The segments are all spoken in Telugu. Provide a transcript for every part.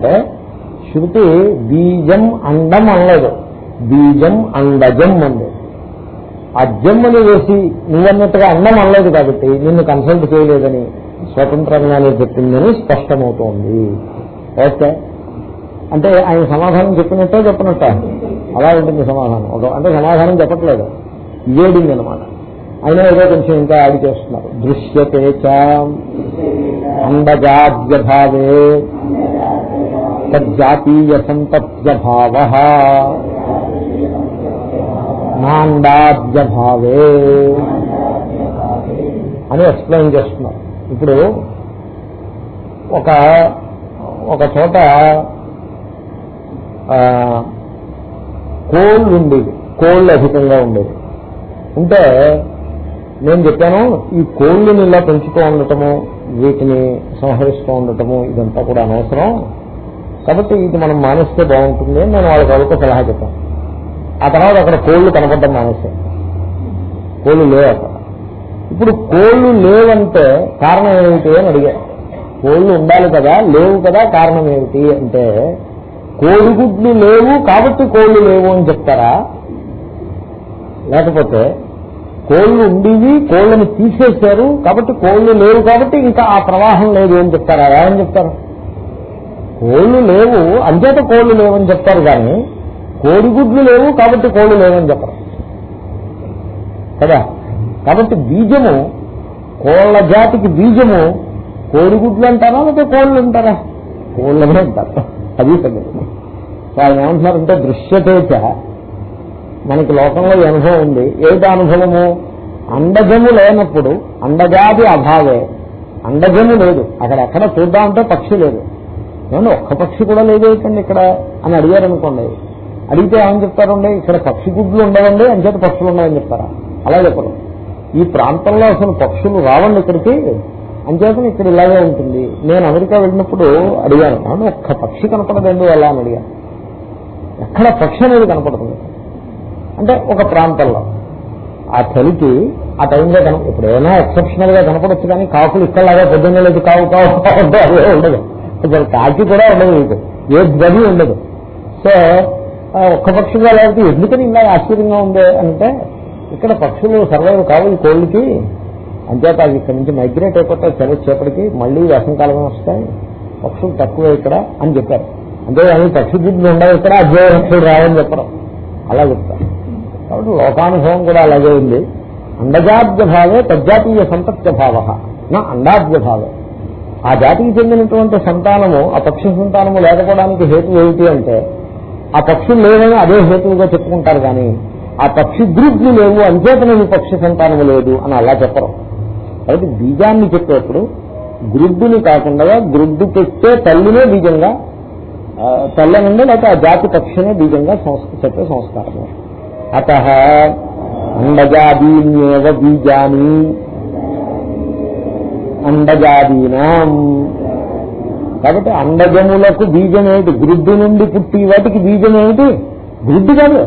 అంటే శృతి బీజం అండం అనలేదు బీజం అండజం అంది జమ్మని వేసి నువ్వన్నట్టుగా అండం అనలేదు కాబట్టి నిన్ను కన్సల్ట్ చేయలేదని స్వతంత్రంగానే చెప్పిందని స్పష్టమవుతోంది ఓకే అంటే ఆయన సమాధానం చెప్పినట్టే చెప్పినట్ట అలా ఉంటుంది సమాధానం ఒక అంటే సమాధానం చెప్పట్లేదు ఏడింగ్ అనమాట అయినా ఏదో కొంచెం ఇంకా యాడ్ చేస్తున్నారు దృశ్యతే అండజాద్యభావే తజ్జాతీయ సంతప్యభావ నాండాబ్జభావే అని ఎక్స్ప్లెయిన్ చేస్తున్నారు ఇప్పుడు ఒక ఒక చోట కోల్ ఉండేది కోళ్ళు అధికంగా ఉండేది ఉంటే నేను చెప్పాను ఈ కోళ్ళని ఇలా పెంచుతూ ఉండటము వీటిని సంహరిస్తూ ఉండటము ఇదంతా కూడా అనవసరం కాబట్టి ఇది మనం మానేస్తే బాగుంటుంది నేను వాళ్ళకి వాళ్ళతో సలహా చెప్పాను ఆ తర్వాత అక్కడ కోళ్ళు కనపడ్డం మానేస్తే కోళ్ళు లేవు అక్కడ ఇప్పుడు కోళ్లు లేవంటే కారణం ఏమిటి అని అడిగా కోళ్ళు ఉండాలి కదా లేవు కదా కారణం ఏమిటి అంటే కోడిగుడ్లు లేవు కాబట్టి కోళ్ళు లేవు అని చెప్తారా లేకపోతే కోళ్ళు ఉండేవి కోళ్లను తీసేశారు కాబట్టి కోళ్ళు లేవు కాబట్టి ఇంకా ఆ ప్రవాహం లేదు అని చెప్తారా ఏమని చెప్తారు కోళ్ళు లేవు అంచేత కోళ్ళు లేవని చెప్తారు కానీ కోడిగుడ్లు లేవు కాబట్టి కోళ్ళు లేవని చెప్పరు కదా కాబట్టి బీజము కోళ్ళ జాతికి బీజము కోడిగుడ్లు అంటారా లేకపోతే కోళ్ళు అంటారా కోళ్ళనే అంటారు అది సంగతి సో ఆయన ఏమంటున్నారంటే దృశ్యతేచ మనకి లోకంలో అనుభవం ఉంది ఏమిటి అనుభవము అండజము లేనప్పుడు అండజాతి అభావే అండజము లేదు అక్కడ ఎక్కడ చూద్దామంటే పక్షి లేదు ఏమన్నా ఒక్క పక్షి కూడా లేదేటండి ఇక్కడ అని అడిగారు అనుకోండి అడిగితే ఏమని చెప్తారండి ఇక్కడ పక్షి గుడ్లు ఉండవండి చెప్పి పక్షులు ఉన్నాయని చెప్తారా అలా చెప్పరు ఈ ప్రాంతంలో అసలు పక్షులు రావండి ఇక్కడికి అంచేతను ఇక్కడ ఇలాగే ఉంటుంది నేను అమెరికా వెళ్ళినప్పుడు అడిగాను కానీ ఒక్క పక్షి కనపడదండి ఎలా అని అడిగాను ఎక్కడ పక్షి అనేది కనపడుతుంది అంటే ఒక ప్రాంతంలో ఆ చలికి ఆ టైంలో కన ఇప్పుడు ఏమైనా ఎక్సెప్షనల్ గా కనపడొచ్చు కానీ కాకులు ఇక్కడలాగా పొద్దున్నే లేదు కావు కావు ఉండదు ఇప్పుడు కాకి కూడా ఉండదు మీకు ఏ ధ్వని ఉండదు సో ఒక్క పక్షిగా లేకపోతే ఎందుకని ఇలా ఆశ్చర్యంగా ఉంది అంటే ఇక్కడ పక్షులు సర్వైవ్ కావు ఈ కోళ్ళకి అంతేత ఇక్కడ నుంచి మైగ్రేట్ అయిపోతే చలి చేపటికి మళ్ళీ వేసంకాలమే వస్తాయి పక్షులు తక్కువ ఇక్కడ అని చెప్పారు అంతేగాని పక్షి గుడ్లు ఉండవు ఇక్కడ అధ్యయ పక్షులు రావని చెప్పడం అలా చెప్తారు కాబట్టి లోకానుభవం కూడా అలాగే ఉంది అండజాద్య భావే తజ్జాతీయ సంతత్య భావ నా అండాద్య భావే ఆ జాతికి చెందినటువంటి సంతానము ఆ పక్షి సంతానము లేకపోవడానికి హేతు ఏమిటి అంటే ఆ పక్షులు లేవని అదే హేతువుగా చెప్పుకుంటారు కానీ ఆ పక్షి గ్రూప్లు లేవు అంచేతనని పక్షి సంతానము లేదు అని అలా చెప్పరు కాబట్టి బీజాన్ని చెప్పేప్పుడు గ్రుడ్డుని కాకుండా గ్రుడ్డు పెట్టే తల్లినే బీజంగా నుండి లేకపోతే ఆ జాతి పక్షినే బీజంగా చెప్పే సంస్కారము అత అండజాదీన్యేవ బీజాని అండజాదీనాం కాబట్టి అండజములకు బీజం ఏమిటి గ్రిడ్డు నుండి పుట్టి వాటికి బీజం ఏమిటి గ్రిడ్డు కాదు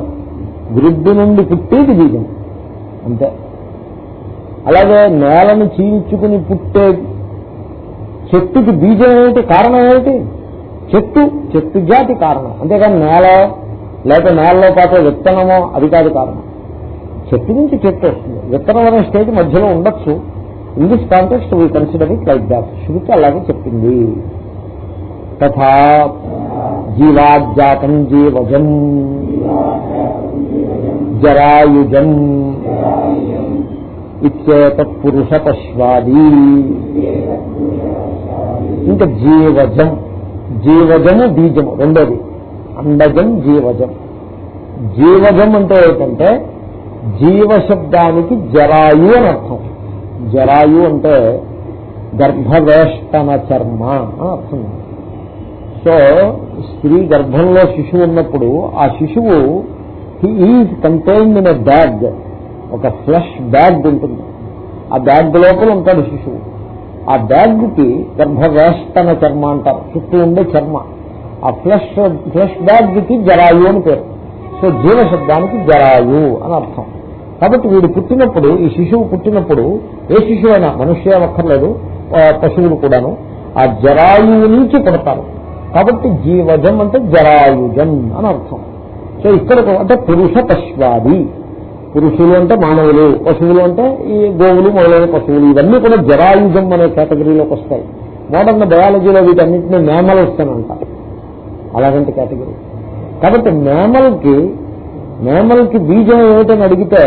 గ్రిడ్డు నుండి పుట్టేది బీజం అంతే అలాగే నేలను చీల్చుకుని పుట్టే చెట్టుకి బీజం ఏమిటి కారణం ఏమిటి చెట్టు చెట్టు జాతి కారణం అంతేకాని నేల లేక నేలలో పాటు విత్తనమో అది కాదు కారణం చెట్టు నుంచి చెట్టు వస్తుంది విత్తనం అనే స్టేజ్ మధ్యలో ఉండొచ్చు ఇది సాంకోష్ట తోయ కరసిబేక్ లైడస్ శుభకలాగ చెప్పింది తథా జీవజాతం జీవజం జరాయుజం ఇట్స్ త పురుషపస్వాది ఇద జీవజం జీవజం బీజం రెండోది అన్నజం జీవజం జీవజం అంటే ఏంటంటే జీవ శబ్దానికి జరాయు అనర్థం జరాయు అంటే గర్భవేష్టన చర్మ అని అర్థం సో స్త్రీ గర్భంలో శిశువు ఉన్నప్పుడు ఆ శిశువు is contained in a bag ఒక ఫ్లష్ బ్యాగ్ ఉంటుంది ఆ బ్యాగ్ లోపల ఉంటాడు శిశువు ఆ బ్యాగ్కి గర్భవేష్టన చర్మ అంటారు చుట్టూ ఉండే చర్మ ఆ ఫ్లష్ ఫ్లష్ బ్యాగ్కి జరాయు అని పేరు సో జీవశబ్దానికి జరాయు అని అర్థం కాబట్టి వీడు పుట్టినప్పుడు ఈ శిశువు పుట్టినప్పుడు ఏ శిశువైనా మనుష్య అక్కర్లేదు పశువులు కూడాను ఆ జరాయువు నుంచి పుడతారు కాబట్టి జీవజం అంటే జరాయుజం అని అర్థం సో ఇక్కడ అంటే పురుష పశ్వాది పురుషులు అంటే మానవులు పశువులు అంటే ఈ గోవులు మొదలైన పశువులు ఇవన్నీ కూడా జరాయుజం అనే కేటగిరీలోకి వస్తాయి మోడర్న్ బయాలజీలో వీటన్నింటినీ మేమలు వస్తానంట అలాగంటే కేటగిరీ కాబట్టి మేమల్కి మేమల్కి బీజం ఏమిటని అడిగితే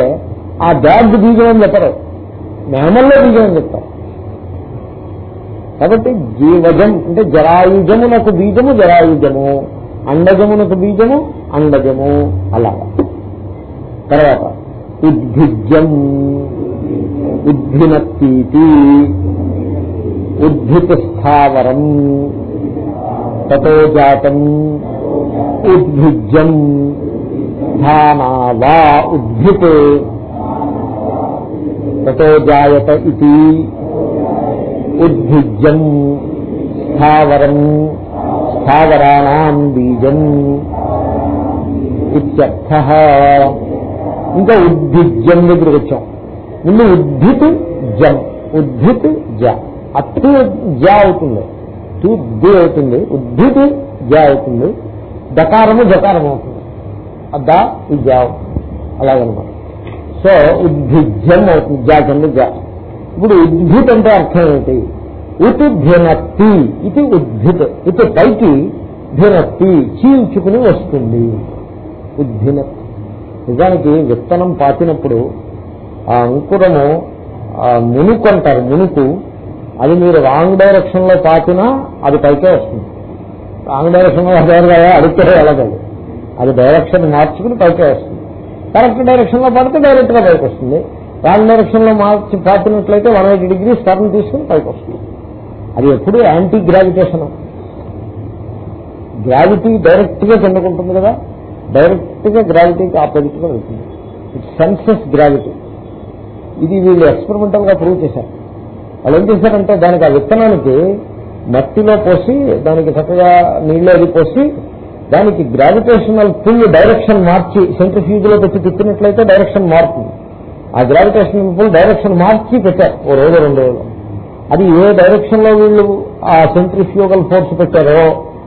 ఆ బ్యాగ్ బీజం అని చెప్పరు మేమల్లో బీజం చెప్తారు కాబట్టి జీవజం అంటే జరాయుజమునకు బీజము జరాయుజము అండజమునకు బీజము అండజము అలా తర్వాత ఉద్భిజం ఉద్భినత్తీతి ఉద్భిత స్థావరం తటోజాతం జాతం ఉద్భిజం ఉద్ధానావా ఉద్భితే తతో జాయత ఇది ఉద్భిజ్యం స్థావరం స్థావరాణం బీజం ఇత్యర్థ ఇంకా ఉద్భిజ్యం దగ్గరికి వచ్చాం ముందు ఉద్భిత్ జం ఉద్భిత్ జ అట్టు జ అవుతుంది టు ది అవుతుంది ఉద్భిత్ జ అవుతుంది దకారము జకారము అవుతుంది ద ఇజావ్ అలాగనమాట సో ఉద్భిజ్యం అవుతుంది జా జా ఇప్పుడు ఉద్భిత్ అంటే అర్థం ఏంటి ఇటు ధినత్తి ఇది ఉద్భిత్ ఇటు పైకి ధినత్తి చీల్చుకుని వస్తుంది ఉద్భినత్ నిజానికి విత్తనం పాతినప్పుడు ఆ అంకురము మునుకు అంటారు మునుకు అది మీరు రాంగ్ డైరెక్షన్ లో పాతినా అది పైకే వస్తుంది రాంగ్ డైరెక్షన్ లో అదే అడిగితే కాదు అది డైరెక్షన్ మార్చుకుని పైకి వస్తుంది కరెక్ట్ డైరెక్షన్ లో పడితే డైరెక్ట్ గా పైకి వస్తుంది రాంగ్ డైరెక్షన్ లో మార్చి పాటినట్లయితే వన్ ఎయిటీ డిగ్రీస్ టర్న్ తీసుకుని పైకి వస్తుంది అది ఎప్పుడు యాంటీ గ్రావిటేషన్ గ్రావిటీ డైరెక్ట్ గా చెందుకుంటుంది కదా డైరెక్ట్ గా గ్రావిటీకి ఆపోజిట్ గా వెళ్తుంది ఇట్ సెన్సెస్ గ్రావిటీ ఇది వీళ్ళు ఎక్స్పెరిమెంటల్ గా ప్రూవ్ చేశారు వాళ్ళు ఏం చేశారంటే దానికి ఆ విత్తనానికి మట్టిలో పోసి దానికి చక్కగా నీళ్ళు అది పోసి దానికి గ్రావిటేషనల్ పుల్ డైరెక్షన్ మార్చి లో పెట్టి తిప్పినట్లయితే డైరెక్షన్ మారుతుంది ఆ గ్రావిటేషనల్ పుల్ డైరెక్షన్ మార్చి పెట్టారు ఓ రోజు రెండు రోజులు అది ఏ డైరెక్షన్ లో వీళ్ళు ఆ సెంట్రిఫ్యూగల్ ఫోర్స్ పెట్టారో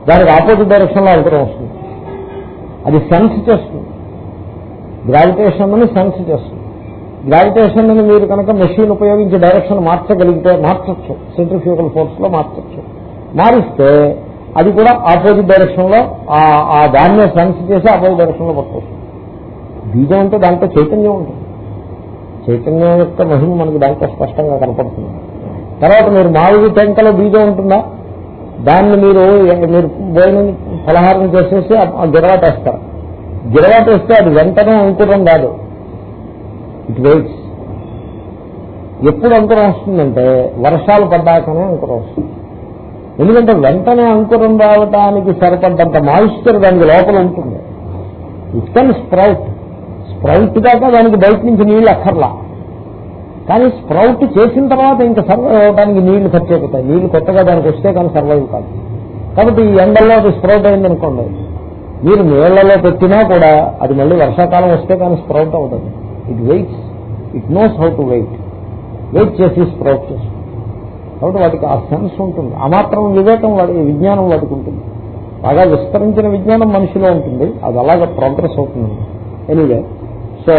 దానికి ఆపోజిట్ లో అవసరం వస్తుంది అది సెన్స్ చేస్తుంది గ్రావిటేషన్ అని సెన్స్ చేస్తుంది గ్రావిటేషన్ అని మీరు కనుక మెషిన్ ఉపయోగించి డైరెక్షన్ మార్చగలిగితే మార్చచ్చు సెంట్రిఫ్యూగల్ లో మార్చచ్చు మారిస్తే అది కూడా ఆపోజిట్ డైరెక్షన్ లో ఆ దాన్నే సెన్స్ చేసి ఆపోజిట్ డైరెక్షన్ లో పట్టుకొస్తుంది బీజం అంటే దాంట్లో చైతన్యం ఉంటుంది చైతన్యం యొక్క మహిమ మనకి దాంట్లో స్పష్టంగా కనపడుతుంది తర్వాత మీరు మామిడి టెంకలో బీజం ఉంటుందా దాన్ని మీరు మీరు భోజనం ఫలహారం చేసేసి గిరవాట వేస్తే అది వెంటనే అంకురం కాదు ఇట్ వెయిట్స్ ఎప్పుడు అంకురం వస్తుందంటే వర్షాలు పడ్డాకనే అంకురం వస్తుంది ఎందుకంటే వెంటనే అంకురం రావటానికి సరిపడ్డంత మాయిశ్చర్ దానికి లోపల ఉంటుంది ఇట్ స్ప్రౌట్ స్ప్రౌట్ దాకా దానికి బయట నుంచి నీళ్ళు అక్కర్లా కానీ స్ప్రౌట్ చేసిన తర్వాత ఇంకా సర్వైవ్ అవడానికి నీళ్లు ఖర్చు అవుతాయి నీళ్లు కొత్తగా దానికి వస్తే కానీ సర్వైవ్ కాదు కాబట్టి ఈ ఎండల్లో అది స్ప్రౌట్ అయింది అనుకోండి మీరు నీళ్లలో పెట్టినా కూడా అది మళ్ళీ వర్షాకాలం వస్తే కానీ స్ప్రౌట్ అవుతుంది it waits it knows how to wait wait చేసి స్ప్రౌట్ చేస్తుంది కాబట్టి వాటికి ఆ సెన్స్ ఉంటుంది ఆ మాత్రం వివేకం వాడి విజ్ఞానం వాటికి ఉంటుంది బాగా విస్తరించిన విజ్ఞానం మనిషిలో ఉంటుంది అది అలాగ ప్రోగ్రెస్ అవుతుంది ఎనీవే సో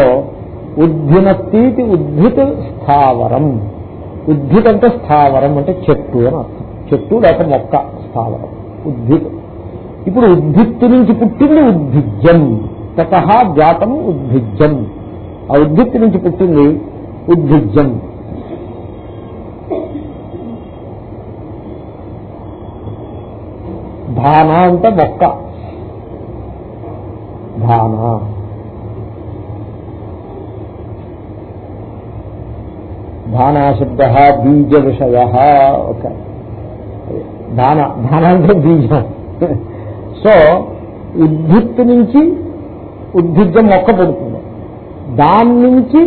ఉద్ధినతీతి ఉద్భిత్ స్థావరం ఉద్భిత్ అంటే స్థావరం అంటే చెట్టు అని అర్థం చెట్టు లేక మొక్క స్థావరం ఉద్భిత్ ఇప్పుడు ఉద్భిత్తు నుంచి పుట్టింది ఉద్భిజ్యం తత జాతం ఉద్భిజ్యం ఆ ఉద్భిత్తు నుంచి పుట్టింది ఉద్భిజ్యం ధాన అంటే మొక్క ధాన ధానాశబ్ద బీజ విషయ ఓకే ధాన ధాన అంటే బీజం సో ఉద్భిత్తి నుంచి ఉద్భిత్త మొక్క పడుతుంది దాని నుంచి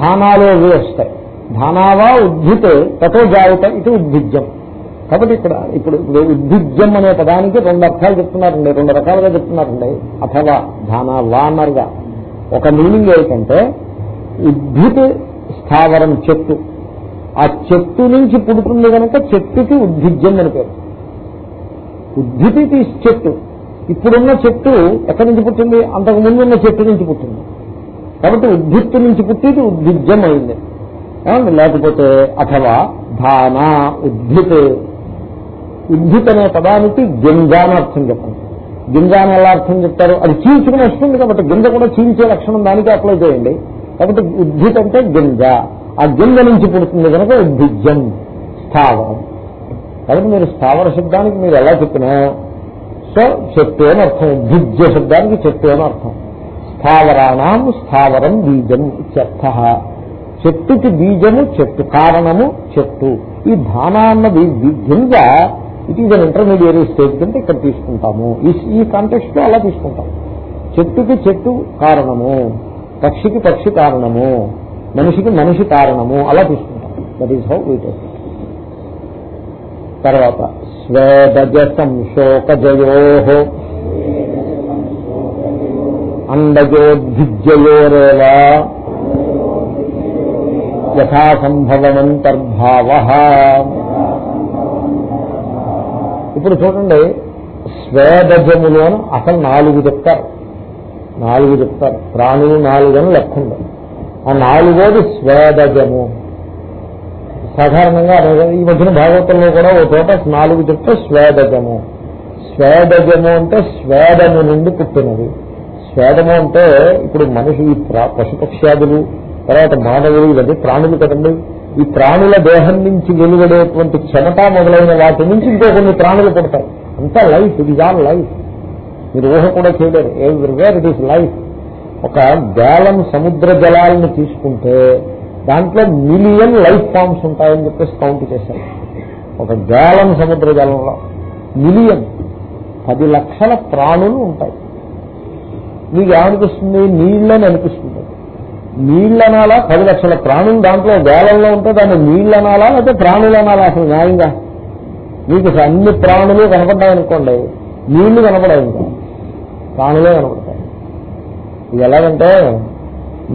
ధానాలు అవి వస్తాయి ధానావా ఉద్భితే తటో జాయత ఇది ఉద్భిజ్యం కాబట్టి ఇక్కడ ఇప్పుడు ఉద్భిజ్యం అనే పదానికి రెండు అర్థాలు చెప్తున్నారండి రెండు రకాలుగా చెప్తున్నారండి అథవా ధాన వా ఒక మీనింగ్ ఏమిటంటే ఉద్భిత్ స్థావరం చెట్టు ఆ చెట్టు నుంచి పుడుతుంది కనుక చెట్టుకి ఉద్భిజ్యం అని పేరు ఉద్భితి చెట్టు ఇప్పుడున్న చెట్టు ఎక్కడి నుంచి పుట్టింది అంతకు ముందున్న చెట్టు నుంచి పుట్టింది కాబట్టి ఉద్భిత్తు నుంచి పుట్టిది ఉద్భిజ్యం అయింది లేకపోతే అథవా ధానా ఉద్భిత్ ఉద్భిత్ అనే పదానికి గింజ అని అర్థం చెప్పండి గింజ అని ఎలా అర్థం చెప్తారు అది చీల్చుకుని వస్తుంది కాబట్టి గింజ కూడా చీల్చే లక్షణం దానికి అప్లై చేయండి కాబట్టి ఉద్ధిత్ అంటే గింజ ఆ గింజ నుంచి పుడుతుంది కనుక ఉద్భిజం స్థావరం కాబట్టి మీరు స్థావర శబ్దానికి మీరు ఎలా చెప్పినా సో చెట్టు అని అర్థం ఉద్భిజ్య శబ్దానికి చెట్టు అని అర్థం స్థావరాణం స్థావరం బీజం చెత్త చెట్టుకి బీజము చెట్టు కారణము చెట్టు ఈ ధానా అన్నది గింజ it is an intermediary stage కింద ఇక్కడ తీసుకుంటాము ఈ కాంటెక్స్ట్ లో అలా తీసుకుంటాం చెట్టుకి చెట్టు కారణము పక్షికి పక్షి కారణము మనిషికి మనిషి కారణము అలా తీసుకుంటాం that is how we take తర్వాత స్వేదజ సంశోకజయో అండజోద్భిజయోరేవ యథాసంభవమంతర్భావ ఇప్పుడు చూడండి స్వేదజములు అని అసలు నాలుగు చెప్తారు నాలుగు చెప్తారు ప్రాణులు నాలుగు అని ఉండదు ఆ నాలుగోది స్వేదజము సాధారణంగా ఈ మధ్యన భాగవతంలో కూడా ఒక చోట నాలుగు చెప్తే స్వేదజము స్వేదజము అంటే స్వేదము నుండి పుట్టినది స్వేదము అంటే ఇప్పుడు మనిషి పశుపక్ష్యాదులు తర్వాత మానవులు ఇవన్నీ ప్రాణులు కదండి ఈ ప్రాణుల దేహం నుంచి వెలువడేటువంటి క్షమత మొదలైన వాటి నుంచి ఇంకో కొన్ని ప్రాణులు పుడతారు అంతా లైఫ్ ఇది ఆల్ లైఫ్ మీరు ఊహ కూడా చేయలేరు ఎవ్రీవేర్ ఇట్ ఈస్ లైఫ్ ఒక బేలం సముద్ర జలాలను తీసుకుంటే దాంట్లో మిలియన్ లైఫ్ ఫామ్స్ ఉంటాయని చెప్పేసి కౌంట్ చేశారు ఒక గేలం సముద్ర జలంలో మిలియన్ పది లక్షల ప్రాణులు ఉంటాయి మీకు ఏమనిపిస్తుంది నీళ్ళని అనిపిస్తుంది నీళ్ళనాలా పది లక్షల ప్రాణులు దాంట్లో వేలంలో ఉంటే దాన్ని నీళ్ళనాలా లేకపోతే ప్రాణులు అనాలా అసలు న్యాయంగా మీకు అన్ని ప్రాణులు కనపడ్డాయనుకోండి అనుకోండి నీళ్లు కనపడాయి ప్రాణులే కనపడతాయి ఇది ఎలాగంటే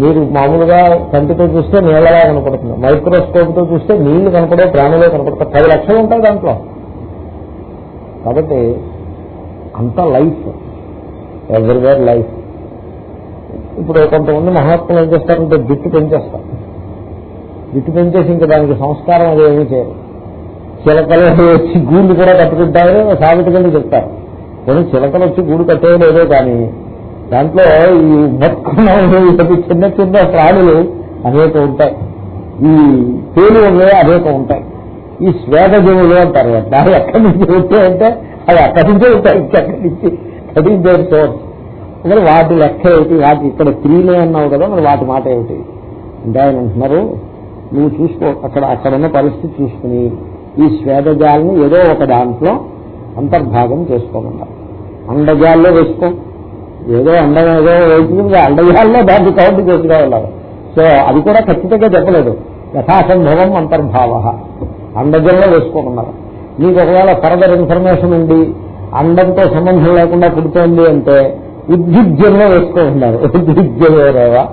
మీరు మామూలుగా కంటితో చూస్తే నీళ్ళలా కనపడుతుంది మైక్రోస్కోప్తో చూస్తే నీళ్లు కనపడే ప్రాణులే కనపడతాయి పది లక్షలు ఉంటాయి దాంట్లో కాబట్టి అంత లైఫ్ ఎవరివేర్ లైఫ్ ఇప్పుడు కొంతమంది మహాత్ములు ఏం చేస్తారంటే దిట్టు పెంచేస్తారు దిట్టు పెంచేసి ఇంకా దానికి సంస్కారం అది ఏమీ చేయరు చిలకలు వచ్చి గూళ్ళు కూడా కట్టుకుంటాయని సాగుతుకెళ్ళి చెప్తారు కానీ చిలకలు వచ్చి గూడు కట్టేయలేదో కానీ దాంట్లో ఈ బతుకున్న చిన్న చిన్న ప్రాణులు అనేక ఉంటాయి ఈ పేలు అనేక ఉంటాయి ఈ శ్వేత జీవులు అంటారు దాన్ని ఎక్కడి నుంచి వచ్చాయంటే అవి అక్కడి నుంచే ఉంటాయి ఇంకెక్కడి నుంచి అది దేర్ మరి వాటి లెక్క ఏమిటి వాటి ఇక్కడ త్రీనే అన్నావు కదా మరి వాటి మాట ఏమిటి అంటే ఆయన అంటున్నారు నువ్వు చూసుకో అక్కడ అక్కడున్న పరిస్థితి చూసుకుని ఈ స్వేదజాలని ఏదో ఒక దాంట్లో అంతర్భాగం చేసుకోమన్నారు అండజాల్లో వేసుకో ఏదో అండం ఏదో వేసి అండజాల్లో దాన్ని కౌంటు చేసుకోవాలి సో అది కూడా ఖచ్చితంగా చెప్పలేదు యథాసంభవం అంతర్భావ అండజల్లో వేసుకోమన్నారు మీకు ఒకవేళ ఫర్దర్ ఇన్ఫర్మేషన్ ఉంది అండంతో సంబంధం లేకుండా పుడుతోంది అంటే ఉద్భిజ్జంలో వేస్తూ ఉన్నారు ఉద్భిజ్జమేరేవా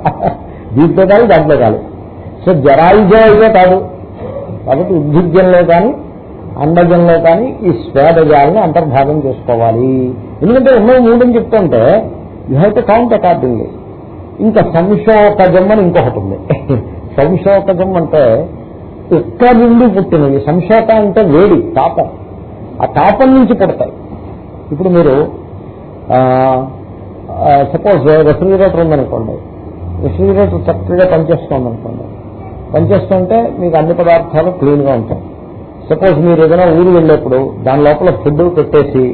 దీంతో కాదు దాంట్లో కాదు సో జరాయుజం అయితే కాదు కాబట్టి ఉద్భిజ్యంలో కానీ అండజంలో కానీ ఈ స్వేదజాలని అంతర్భాగం చేసుకోవాలి ఎందుకంటే ఎన్నో మూడని చెప్తుంటే you have to count according ఇంకా సంశోకజం అని ఇంకొకటి ఉంది సంశోకజం అంటే ఎక్కడి నుండి పుట్టినవి సంశోక అంటే వేడి తాపం ఆ తాపం నుంచి పుడతాయి ఇప్పుడు మీరు సపోజ్ రెఫ్రిజిరేటర్ ఉందనుకోండి రెఫ్రిజిరేటర్ చక్కగా పనిచేస్తుంది అనుకోండి పనిచేస్తుంటే మీకు అన్ని పదార్థాలు క్లీన్గా ఉంటాయి సపోజ్ మీరు ఏదైనా ఊరు వెళ్ళేప్పుడు దాని లోపల ఫుడ్ పెట్టేసి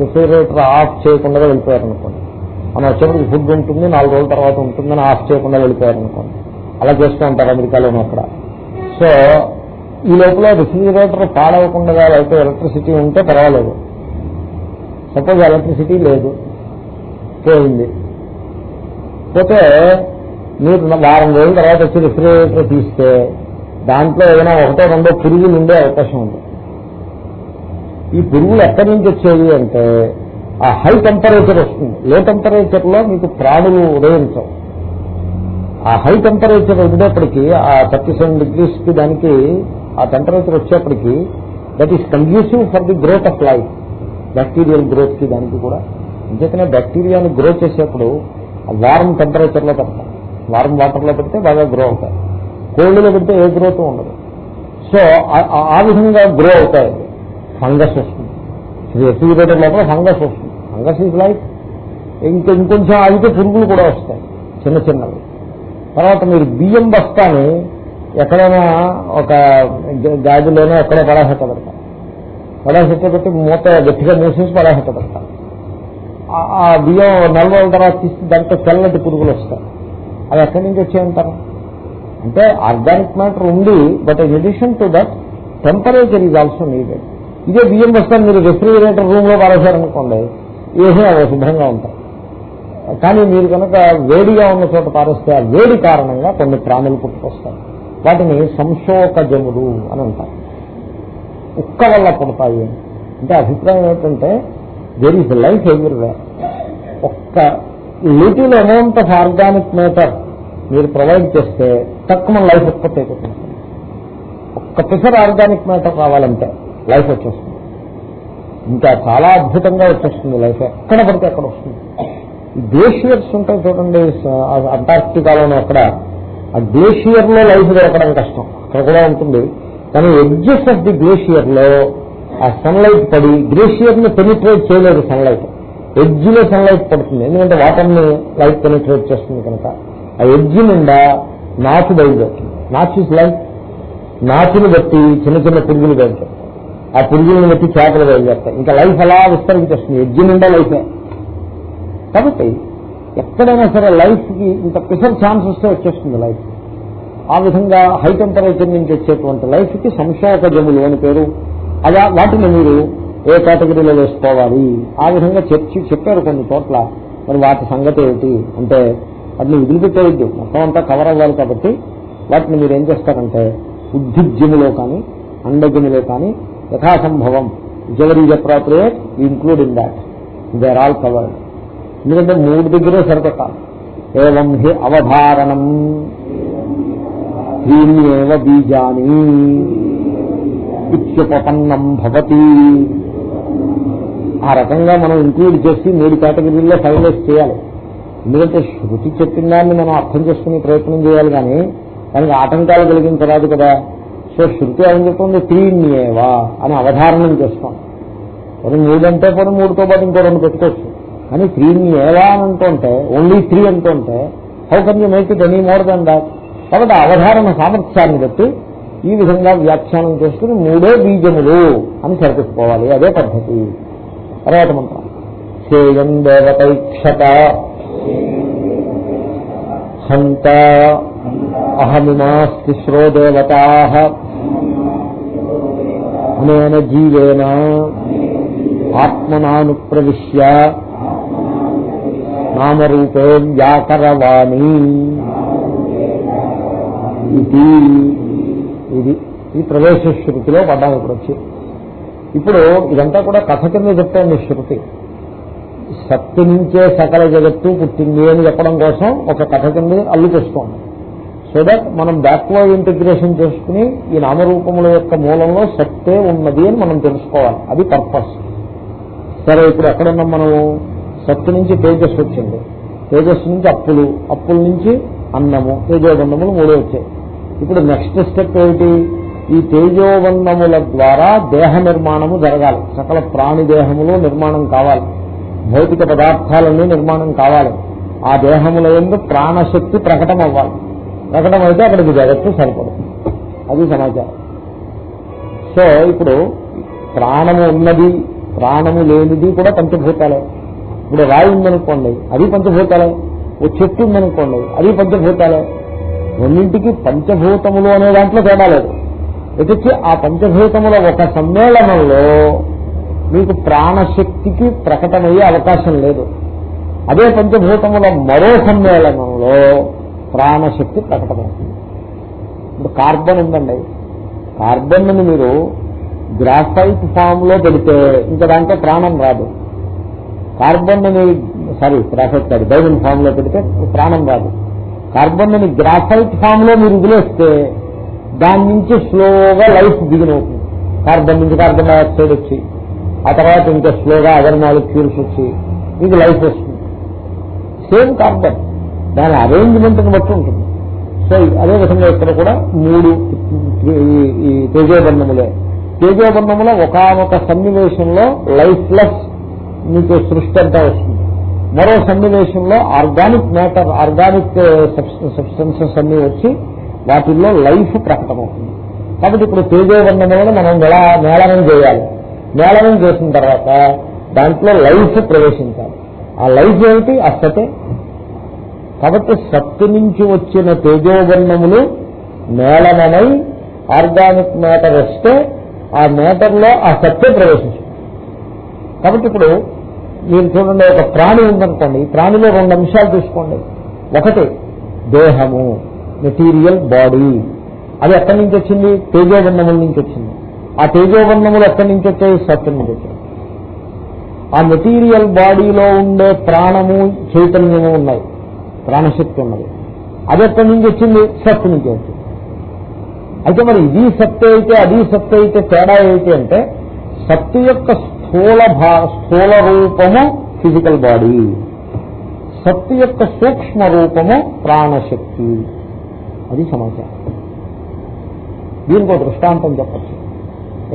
రెఫ్రిజిరేటర్ ఆఫ్ చేయకుండా వెళ్ళిపోయారనుకోండి మనం వచ్చేప్పుడు ఫుడ్ ఉంటుంది నాలుగు రోజుల తర్వాత ఉంటుందని ఆఫ్ చేయకుండా వెళ్ళిపోయారనుకోండి అలా చేస్తూ ఉంటారు అమెరికాలోనూ అక్కడ సో ఈ లోపల రెఫ్రిజిరేటర్ పాడవకుండా అయితే ఎలక్ట్రిసిటీ ఉంటే పర్వాలేదు సపోజ్ ఎలక్ట్రిసిటీ లేదు పోయింది పోతే మీరు వారం రోజుల తర్వాత వచ్చి రిఫ్రిజిరేటర్ తీస్తే దాంట్లో ఏదైనా ఒకటో రెండో పురుగులు ఉండే అవకాశం ఉంది ఈ పురుగులు ఎక్కడి నుంచి వచ్చేవి అంటే ఆ హై టెంపరేచర్ వస్తుంది లో టెంపరేచర్ లో మీకు ప్రాణులు ఉదయించవు ఆ హై టెంపరేచర్ ఉండేప్పటికీ ఆ థర్టీ సెవెన్ డిగ్రీస్ కి దానికి ఆ temperature వచ్చేప్పటికీ that is conducive for the growth of life bacterial growth కి దానికి కూడా ఇంకేతనే బ్యాక్టీరియాని గ్రో చేసేప్పుడు వారం టెంపరేచర్లో పెడతాం వారం వాటర్లో పెడితే బాగా గ్రో అవుతాయి కోల్డ్లో పెడితే ఏ గ్రోత్ ఉండదు సో ఆ విధంగా గ్రో అవుతాయి ఫంగస్ వస్తుంది రెఫ్రిజిరేటర్ లోపల ఫంగస్ వస్తుంది ఫంగస్ ఈజ్ లైక్ ఇంకా ఇంకొంచెం ఆగితే పురుగులు కూడా వస్తాయి చిన్న చిన్నవి తర్వాత మీరు బియ్యం బస్తాని ఎక్కడైనా ఒక గాజులోనో ఎక్కడో పడాసెట్ట పెడతారు పడాసెట్ట పెట్టి మూత గట్టిగా మూసేసి పడాసెట్ట ఆ బియ్యం నెల తర్వాత తీసి దాంట్లో తెల్లటి పురుగులు వస్తాయి అవి ఎక్కడి నుంచి వచ్చాయంటారు అంటే ఆర్గానిక్ మ్యాటర్ ఉంది but in addition to that temperature is also needed ఇదే బియ్యం వస్తాను మీరు రెఫ్రిజిరేటర్ రూమ్ లో పారేశారనుకోండి ఏసే అవి శుభ్రంగా ఉంటాయి కానీ మీరు కనుక వేడిగా ఉన్న చోట పారేస్తే వేడి కారణంగా కొన్ని ప్రాణులు పుట్టుకొస్తాయి వాటిని జముడు అని అంటారు ఉక్క వల్ల పుడతాయి అంటే అభిప్రాయం ఏంటంటే దేర్ ఇస్ లైఫ్ ఎవ్రీవేర్ ఒక్క little amount of organic matter మీరు ప్రొవైడ్ చేస్తే తక్కువ లైఫ్ ఉత్పత్తి అయిపోతుంది ఒక్క పిసర్ ఆర్గానిక్ మేటర్ కావాలంటే లైఫ్ వచ్చేస్తుంది ఇంకా చాలా అద్భుతంగా వచ్చేస్తుంది లైఫ్ ఎక్కడ పడితే అక్కడ వస్తుంది గ్లేషియర్స్ ఉంటాయి చూడండి అంటార్క్టికాలోనూ అక్కడ ఆ లో లైఫ్ దొరకడం కష్టం అక్కడ కూడా ఉంటుంది కానీ ఎగ్జిస్ట్ ఆఫ్ ది లో ఆ సన్లైట్ పడి ని పెనిట్రేట్ చేయలేదు సన్లైట్ లో సన్లైట్ పడుతుంది ఎందుకంటే వాటర్ ని లైట్ పెనిట్రేట్ చేస్తుంది కనుక ఆ ఎడ్జ్ నిండా నాచు బయలుదేరుతుంది నాచ్ ఇస్ లైట్ నాచుని బట్టి చిన్న చిన్న పురుగులు బయలుదేరుతాయి ఆ పురుగులను బట్టి చేపలు బయలుదేరుతాయి ఇంకా లైఫ్ అలా విస్తరించేస్తుంది ఎడ్జ్ నిండా లైఫే కాబట్టి ఎక్కడైనా సరే లైఫ్ కి ఇంత ప్రెషర్ ఛాన్స్ వస్తే వచ్చేస్తుంది లైఫ్ ఆ విధంగా హై టెంపరేచర్ నుంచి వచ్చేటువంటి లైఫ్కి జములు అని పేరు అలా వాటిని మీరు ఏ కేటగిరీలో వేసుకోవాలి ఆ విధంగా చర్చి చెప్పారు కొన్ని చోట్ల మరి వాటి సంగతి ఏమిటి అంటే వాటిని వదిలిపెట్టేయద్దు మొత్తం అంతా కవర్ అవ్వాలి కాబట్టి వాటిని మీరు ఏం చేస్తారంటే ఉద్దిజ్యములో కానీ అండజములో కానీ యథాసంభవం జవరి is include in that there all cover ఎందుకంటే మూడు దగ్గరే సరిపెట్టాలి ఏవం హి అవధారణం దీన్ని ఏవ బీజాని ఇత్యుపపన్నం భవతి ఆ రకంగా మనం ఇంక్లూడ్ చేసి మూడు కేటగిరీల్లో ఫైనలైజ్ చేయాలి ఎందుకంటే శృతి చెప్పిన దాన్ని మనం అర్థం చేసుకునే ప్రయత్నం చేయాలి కానీ దానికి ఆటంకాలు కలిగించరాదు కదా సో శృతి ఏం చెప్తుంది త్రీన్యేవా అని అవధారణం చేస్తాం మరి మూడంటే పోనీ మూడుతో పాటు ఇంకో రెండు పెట్టుకోవచ్చు కానీ త్రీన్యేవా అని అంటుంటే ఓన్లీ త్రీ అంటుంటే how can you make it any more than that కాబట్టి అవధారణ సామర్థ్యాన్ని బట్టి ఈ విధంగా వ్యాఖ్యానం చేసుకుని మూడే బీజములు అని సరిపెట్టుకోవాలి అదే పద్ధతి తర్వాత మంత్రం శ్రేయం దేవతైక్షత హంత అహమిమాస్తిశ్రో దేవతా అనేన జీవేన ఆత్మనాను ప్రవిశ్య నామరూపే వ్యాకరవాణి ఇది ఈ ప్రవేశ శృతిలో పడ్డాం ఇప్పుడు వచ్చి ఇప్పుడు ఇదంతా కూడా కథ కింద చెప్తాను శృతి శక్తి నుంచే సకల జగత్తు పుట్టింది అని చెప్పడం కోసం ఒక కథ కింద తెచ్చుకోండి సో దట్ మనం బ్యాక్వర్డ్ ఇంటిగ్రేషన్ చేసుకుని ఈ నామరూపముల యొక్క మూలంలో శక్తే ఉన్నది అని మనం తెలుసుకోవాలి అది పర్పస్ సరే ఇప్పుడు ఎక్కడున్నాం మనము శక్తి నుంచి తేజస్సు వచ్చింది తేజస్సు నుంచి అప్పులు అప్పుల నుంచి అన్నము తేజోగుండములు మూడే వచ్చాయి ఇప్పుడు నెక్స్ట్ స్టెప్ ఏమిటి ఈ తేజోవర్ణముల ద్వారా దేహ నిర్మాణము జరగాలి సకల ప్రాణి దేహములు నిర్మాణం కావాలి భౌతిక పదార్థాలన్నీ నిర్మాణం కావాలి ఆ దేహముల ఎందు ప్రాణశక్తి ప్రకటన అవ్వాలి ప్రకటన అయితే అక్కడికి జగత్తు సరిపడదు అది సమాచారం సో ఇప్పుడు ప్రాణము ఉన్నది ప్రాణము లేనిది కూడా పంచభూతాలే ఇప్పుడు రాయి ఉందనుకోండి అది పంచభూతాలే ఓ చెట్టు ఉందనుకోండి అది పంచభూతాలే రెండింటికి పంచభూతములు అనే దాంట్లో తేడా లేదు ఎటుకి ఆ పంచభూతముల ఒక సమ్మేళనంలో మీకు ప్రాణశక్తికి ప్రకటమయ్యే అవకాశం లేదు అదే పంచభూతముల మరో సమ్మేళనంలో ప్రాణశక్తి ప్రకటమవుతుంది ఇప్పుడు కార్బన్ ఉందండి కార్బన్ ని మీరు గ్రాఫైట్ ఫామ్ లో పెడితే ఇంకా దాంట్లో ప్రాణం రాదు కార్బన్ ని సారీ గ్రాఫైట్ కాదు డైమండ్ ఫామ్ లో పెడితే ప్రాణం రాదు కార్బన్ను గ్రాఫైట్ ఫామ్ లో మీరు వదిలేస్తే దాని నుంచి స్లోగా లైఫ్ బిగిన్ అవుతుంది కార్బన్ నుంచి కార్బన్ డైఆక్సైడ్ వచ్చి ఆ తర్వాత ఇంకా స్లోగా అదర్ మాలిక్యూల్స్ వచ్చి మీకు లైఫ్ వస్తుంది సేమ్ కార్బన్ దాని అరేంజ్మెంట్ బట్టి ఉంటుంది సో అదేవిధంగా ఇక్కడ కూడా మూడు ఈ తేజోబంధములే తేజోబంధములో ఒకనొక సన్నివేశంలో లైఫ్ లెస్ మీకు సృష్టి అంతా వస్తుంది మరో సన్నివేశంలో organic matter organic substances uh, అన్ని వచ్చి వాటిల్లో లైఫ్ ప్రకటమవుతుంది కాబట్టి ఇప్పుడు తేజోబంధములను మనం ఎలా మేళనం చేయాలి మేళనం చేసిన తర్వాత దాంట్లో లైఫ్ ప్రవేశించాలి ఆ లైఫ్ ఏమిటి ఆ కాబట్టి సత్తు నుంచి వచ్చిన తేజోబంధములు మేళనమై ఆర్గానిక్ మ్యాటర్ వస్తే ఆ మ్యాటర్లో ఆ సత్తే ప్రవేశించాలి కాబట్టి ఇప్పుడు మీరు చూడండి ఒక ప్రాణి ఉందనుకోండి ఈ ప్రాణిలో రెండు అంశాలు తీసుకోండి ఒకటి దేహము మెటీరియల్ బాడీ అది ఎక్కడి నుంచి వచ్చింది తేజోవర్ణముల నుంచి వచ్చింది ఆ తేజోవర్ణములు ఎక్కడి నుంచి వచ్చాయి సత్యం నుంచి వచ్చాయి ఆ మెటీరియల్ బాడీలో ఉండే ప్రాణము చైతన్యము ఉన్నాయి ప్రాణశక్తి ఉన్నది అది ఎక్కడి నుంచి వచ్చింది సత్తు నుంచి వచ్చింది అయితే మరి ఇది సత్తు అయితే అది సత్తు అయితే తేడా ఏంటి అంటే సత్తు యొక్క స్థూల స్థూల రూపము ఫిజికల్ బాడీ సత్తు యొక్క సూక్ష్మ రూపము ప్రాణశక్తి అది సమాచారం దీనికి ఒక దృష్టాంతం చెప్పచ్చు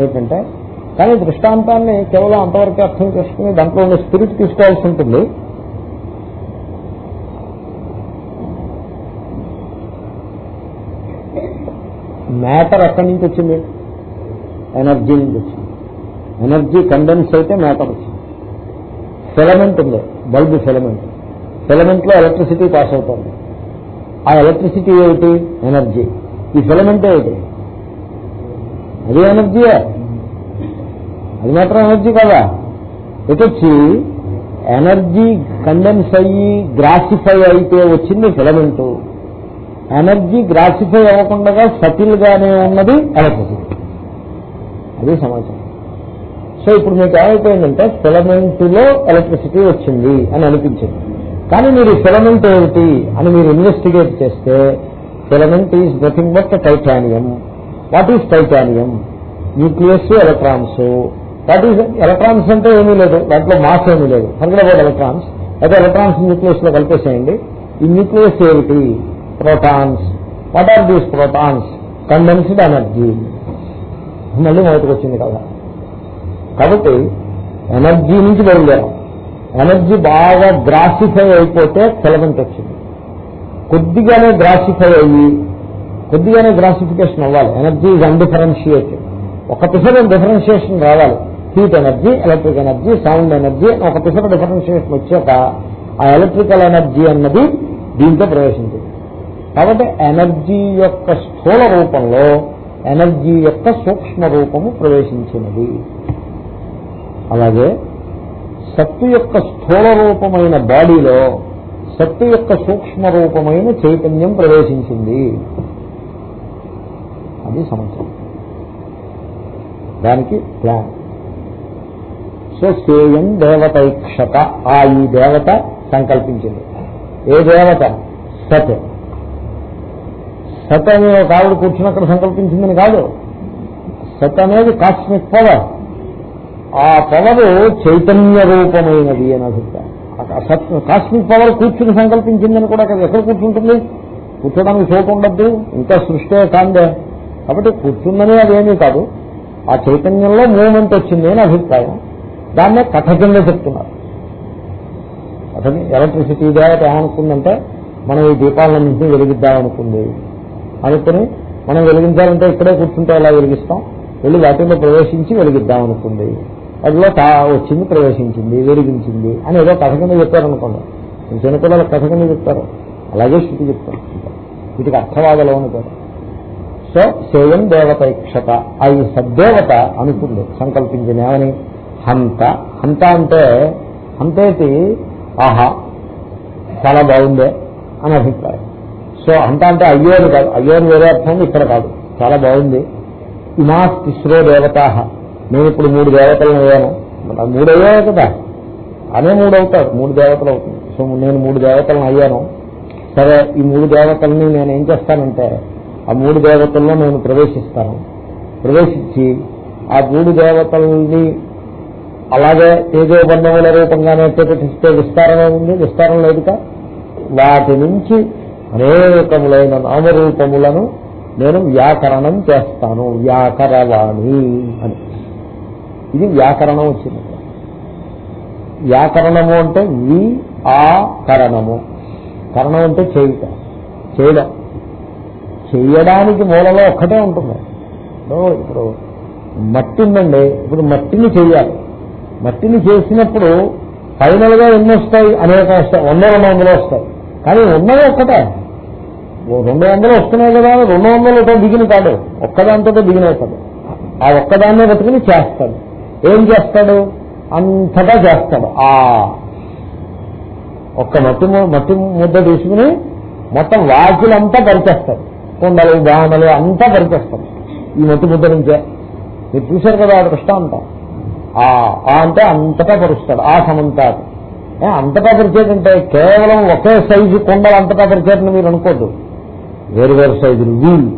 ఏంటంటే కానీ దృష్టాంతాన్ని కేవలం అంతవరకు అర్థం చేసుకుని దాంట్లో ఉన్న స్పిరిట్ తీసుకోవాల్సి ఉంటుంది మ్యాటర్ ఎక్కడి నుంచి వచ్చింది ఎనర్జీ నుంచి వచ్చింది ఎనర్జీ కండెన్స్ అయితే మ్యాటర్ సెలమెంట్ ఫిలమెంట్ ఉంది బల్బు ఫిలమెంట్ ఫిలమెంట్ లో ఎలక్ట్రిసిటీ పాస్ అవుతుంది ఆ ఎలక్ట్రిసిటీ ఏమిటి ఎనర్జీ ఈ ఫిలమెంట్ ఏమిటి అది ఎనర్జీయే అది మాత్రం ఎనర్జీ కదా ఎటొచ్చి ఎనర్జీ కండెన్స్ అయ్యి గ్రాసిఫై అయితే వచ్చింది ఫిలమెంట్ ఎనర్జీ గ్రాసిఫై అవ్వకుండా సటిల్ గానే ఉన్నది ఎలక్ట్రిసిటీ అదే సమాచారం సో ఇప్పుడు మీకు ఏమైపోయిందంటే ఫిలమెంట్ లో ఎలక్ట్రిసిటీ వచ్చింది అని అనిపించింది కానీ మీరు ఫిలమెంట్ ఏమిటి అని మీరు ఇన్వెస్టిగేట్ చేస్తే filament is nothing but titanium what is titanium nucleus electrons what is electrons అంటే ఏమీ లేదు దాంట్లో మాస్ ఏమీ లేదు ఫర్గడ్ అబౌట్ ఎలక్ట్రాన్స్ అయితే ఎలక్ట్రాన్స్ న్యూక్లియస్ లో కలిపేసేయండి ఈ న్యూక్లియస్ ఏమిటి protons what are these protons condensed energy మళ్ళీ మొదటికి వచ్చింది కదా కాబట్టి ఎనర్జీ నుంచి బయలుదేరం ఎనర్జీ బాగా గ్రాసిఫై అయిపోతే ఫిలమెంట్ వచ్చింది కొద్దిగానే గ్రాసిఫై అయ్యి కొద్దిగానే గ్రాసిఫికేషన్ అవ్వాలి ఎనర్జీ ఇస్ అన్డిఫరెన్షియేటెడ్ ఒక పిసర డిఫరెన్షియేషన్ రావాలి heat energy electric energy sound energy ఒక పిసర డిఫరెన్షియేషన్ వచ్చాక ఆ ఎలక్ట్రికల్ ఎనర్జీ అన్నది దీంతో ప్రవేశించింది కాబట్టి ఎనర్జీ యొక్క స్థూల రూపంలో ఎనర్జీ యొక్క సూక్ష్మ రూపము ప్రవేశించినది అలాగే సత్తు యొక్క స్థూల రూపమైన బాడీలో సత్తు యొక్క సూక్ష్మ రూపమైన చైతన్యం ప్రవేశించింది అది సముద్రం దానికి ప్లాన్ సో సేయం దేవతైక్షత ఆ ఈ దేవత సంకల్పించింది ఏ దేవత సత్ సత్ అనే ఒక ఆవిడ కూర్చున్నక్కడ అక్కడ సంకల్పించిందని కాదు సత్ అనేది కాస్మిక్ పవర్ ఆ పవర్ చైతన్య రూపమైనది అని అభిప్రాయం కాస్మిక్ పవర్ కూర్చుని సంకల్పించిందని కూడా ఎక్కడ కూర్చుంటుంది కూర్చోడానికి చోటు ఉండద్దు ఇంకా సృష్టి కాందే కాబట్టి కూర్చుందని అదేమీ కాదు ఆ చైతన్యంలో మూమెంట్ వచ్చింది అని అభిప్రాయం దాన్నే కథ కింద చెప్తున్నారు అతని ఎలక్ట్రిసిటీ దాకా ఏమనుకుందంటే మనం ఈ దీపాలన్నింటినీ వెలిగిద్దామనుకుంది అనుకుని మనం వెలిగించాలంటే ఇక్కడే కూర్చుంటే ఎలా వెలిగిస్తాం వెళ్ళి వాటిల్లో ప్రవేశించి వెలిగిద్దామనుకుంది వాటిలో వచ్చింది ప్రవేశించింది వెలిగించింది అని ఏదో కథ కింద చెప్పారనుకోండి చిన్నపిల్లల కథ కింద చెప్తారు అలాగే స్థితి చెప్తారు వీటికి అర్థవాదలో ఉంటారు సో సేవం దేవత ఇక్షత అది సద్దేవత అనుకుంది సంకల్పించినేమని హంత హంత అంటే హంతేటి ఆహా చాలా బాగుందే అని అభిప్రాయం సో హంత అంటే అయ్యోని కాదు అయ్యోని వేరే అర్థం ఇక్కడ కాదు చాలా బాగుంది ఇమాస్ ఇస్రో దేవతాహ నేను ఇప్పుడు మూడు దేవతలను అయ్యాను మూడు అయ్యాయి కదా అనే మూడు అవుతాడు మూడు దేవతలు అవుతుంది సో నేను మూడు దేవతలను అయ్యాను సరే ఈ మూడు దేవతల్ని నేను ఏం చేస్తానంటే ఆ మూడు దేవతల్లో నేను ప్రవేశిస్తాను ప్రవేశించి ఆ మూడు దేవతల్ని అలాగే బంధముల రూపంగానే ప్రకటిస్తే విస్తారమే ఉంది విస్తారం లేదుగా వాటి నుంచి అనేకములైన నామరూపములను నేను వ్యాకరణం చేస్తాను వ్యాకరవాణి అని ఇది వ్యాకరణం వచ్చింది వ్యాకరణము అంటే వి ఆ కరణము కరణం అంటే చేయుట చేయడం చేయడానికి మూలలో ఒక్కటే ఉంటుంది ఇప్పుడు మట్టిందండి ఇప్పుడు మట్టిని చేయాలి మట్టిని చేసినప్పుడు ఫైనల్ గా ఎన్ని వస్తాయి అనేక వస్తాయి వంద రెండు వందలు వస్తాయి కానీ ఉన్నది ఒక్కటే రెండు వందలు వస్తున్నాయి కదా రెండు ఒకటే దిగిన కాడు ఒక్కదాంతో దిగిన అవుతుంది ఆ ఒక్కదాన్నే బతుకుని చేస్తాడు ఏం చేస్తాడు అంతటా చేస్తాడు ఆ ఒక్క మట్టి మట్టి ముద్ద తీసుకుని మొత్తం వాకిలంతా పరిచేస్తాడు కొండలు దానలు అంతా పరిచేస్తాడు ఈ మట్టి ముద్ద నుంచే మీరు చూశారు కదా ఆ దృష్టాంతం ఆ ఆ అంటే అంతటా పరుస్తాడు ఆ సమంతాడు అంతటా పరిచేటంటే కేవలం ఒకే సైజు కొండలు అంతటా పరిచేటని మీరు అనుకోద్దు వేరు వేరు సైజులు వీల్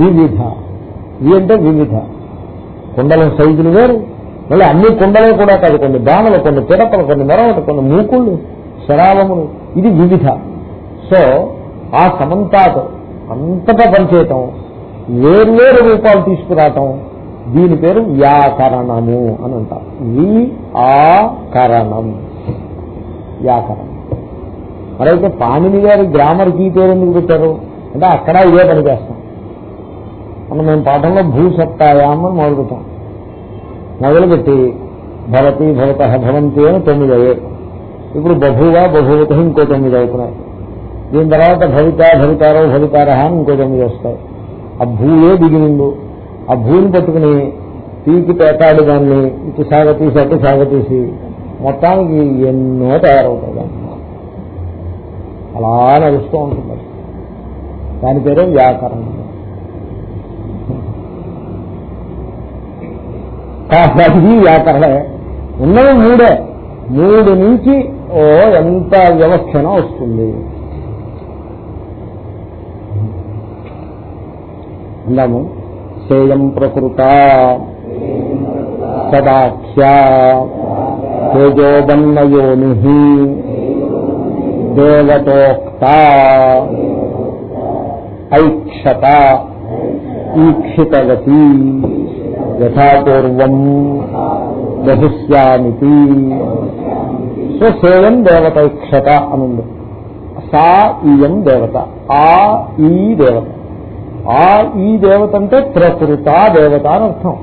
వివిధ వి అంటే వివిధ కొండల సైజులు వేరు మళ్ళీ అన్ని కుండలే కూడా కాదు కొన్ని దానలు కొన్ని పిడతలు కొన్ని మెరవలు కొన్ని మూకుళ్ళు శరాలములు ఇది వివిధ సో ఆ సమంతాత అంతటా పనిచేయటం వేర్వేరు రూపాలు తీసుకురావటం దీని పేరు వ్యాకరణము అని అంటారు వి కరణం వ్యాకరణం మరైతే పాణిని గారి గ్రామర్కి పేరు ఎందుకు పెట్టారు అంటే అక్కడ ఇదే పని చేస్తాం మనం మేము పాఠంలో భూసత్తాయామని మొదలుపెట్టాం మొదలుపెట్టి భరతి భరత భవంతి అని తొమ్మిది అయ్యాయి ఇప్పుడు బహువా బహువత ఇంకో తొమ్మిది అవుతున్నాయి దీని తర్వాత భవిత భవితారో భవితారహ అని ఇంకో తొమ్మిది వస్తాయి ఆ భూయే బిగినింగ్ ఆ భూని పట్టుకుని పీకి పేకాడు దాన్ని ఇటు సాగతీసి అటు సాగతీసి మొత్తానికి ఎన్నో తయారవుతాయి దాన్ని అలా నడుస్తూ ఉంటుంది దాని పేరే వ్యాకరణం కాబట్టి వ్యాకరణ ఉన్నవి మూడే మూడు నుంచి ఓ ఎంత వ్యవస్థన వస్తుంది అందాము సేయం ప్రకృత సదాఖ్యా తేజోబన్నయోని దేవతోక్త ఐక్షత ఈక్షితవతీ యథాపూర్వం దహిష్యామితి సో సేవం అని ఉంది సా ఇయం దేవత ఆ ఈ దేవత ఆ ఈ దేవత అంటే ప్రకృత దేవత అని అర్థం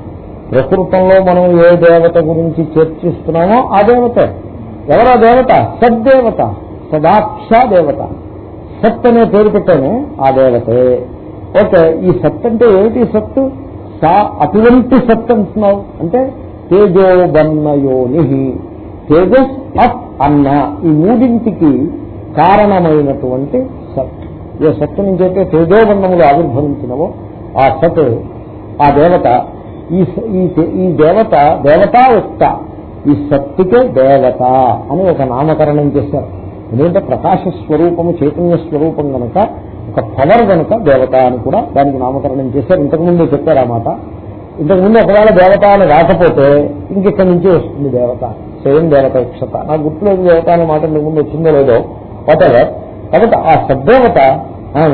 ప్రకృతంలో మనం ఏ దేవత గురించి చర్చిస్తున్నామో ఆ దేవత ఎవరా దేవత సద్దేవత సదాక్ష దేవత సత్ అనే పేరు పెట్టాను ఆ దేవతే ఓకే ఈ సత్ అంటే ఏమిటి సత్తు సా అటువంటి సత్ అంటున్నావు అంటే తేజోబన్నయోని తేజస్ అప్ అన్న ఈ మూడింటికి కారణమైనటువంటి సత్ ఏ సత్ నుంచి అయితే తేజోబన్నములు ఆవిర్భవించినవో ఆ సత్ ఆ దేవత ఈ ఈ దేవత దేవతా యొక్క ఈ సత్తుకే దేవత అని ఒక నామకరణం చేశారు ఎందుకంటే ప్రకాశ స్వరూపము చైతన్య స్వరూపం కనుక ఒక పవర్ కనుక దేవత అని కూడా దానికి నామకరణం చేశారు ఇంతకుముందే చెప్పారు ఆ మాట ఇంతకుముందు ఒకవేళ దేవత అని రాకపోతే ఇంక ఇక్కడి నుంచి వస్తుంది దేవత స్వయం దేవత ఇక్షత నాకు గుర్తులేదు దేవత అనే మాట ఇంతకుముందు వచ్చిందో లేదో వాటెవర్ కాబట్టి ఆ సద్దేవత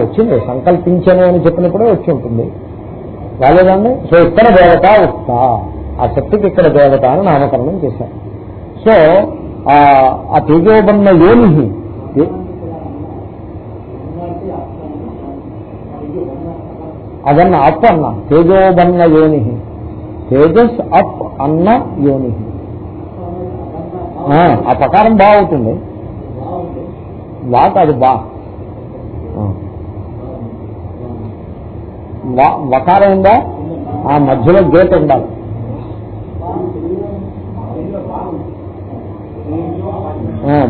వచ్చింది సంకల్పించను అని చెప్పినప్పుడే వచ్చి ఉంటుంది రాలేదండి సో ఇక్కడ దేవత వస్తా ఆ శక్తికి ఇక్కడ దేవత అని నామకరణం చేశారు సో ఆ తేజోబన్న యోని అదన్న అప్ అన్న తేజోబన్న యోని తేజస్ అప్ అన్న యోని ఆ ప్రకారం బాగుంటుంది వాట్ అది బా వకారం ఉందా ఆ మధ్యలో గేట్ ఉండాలి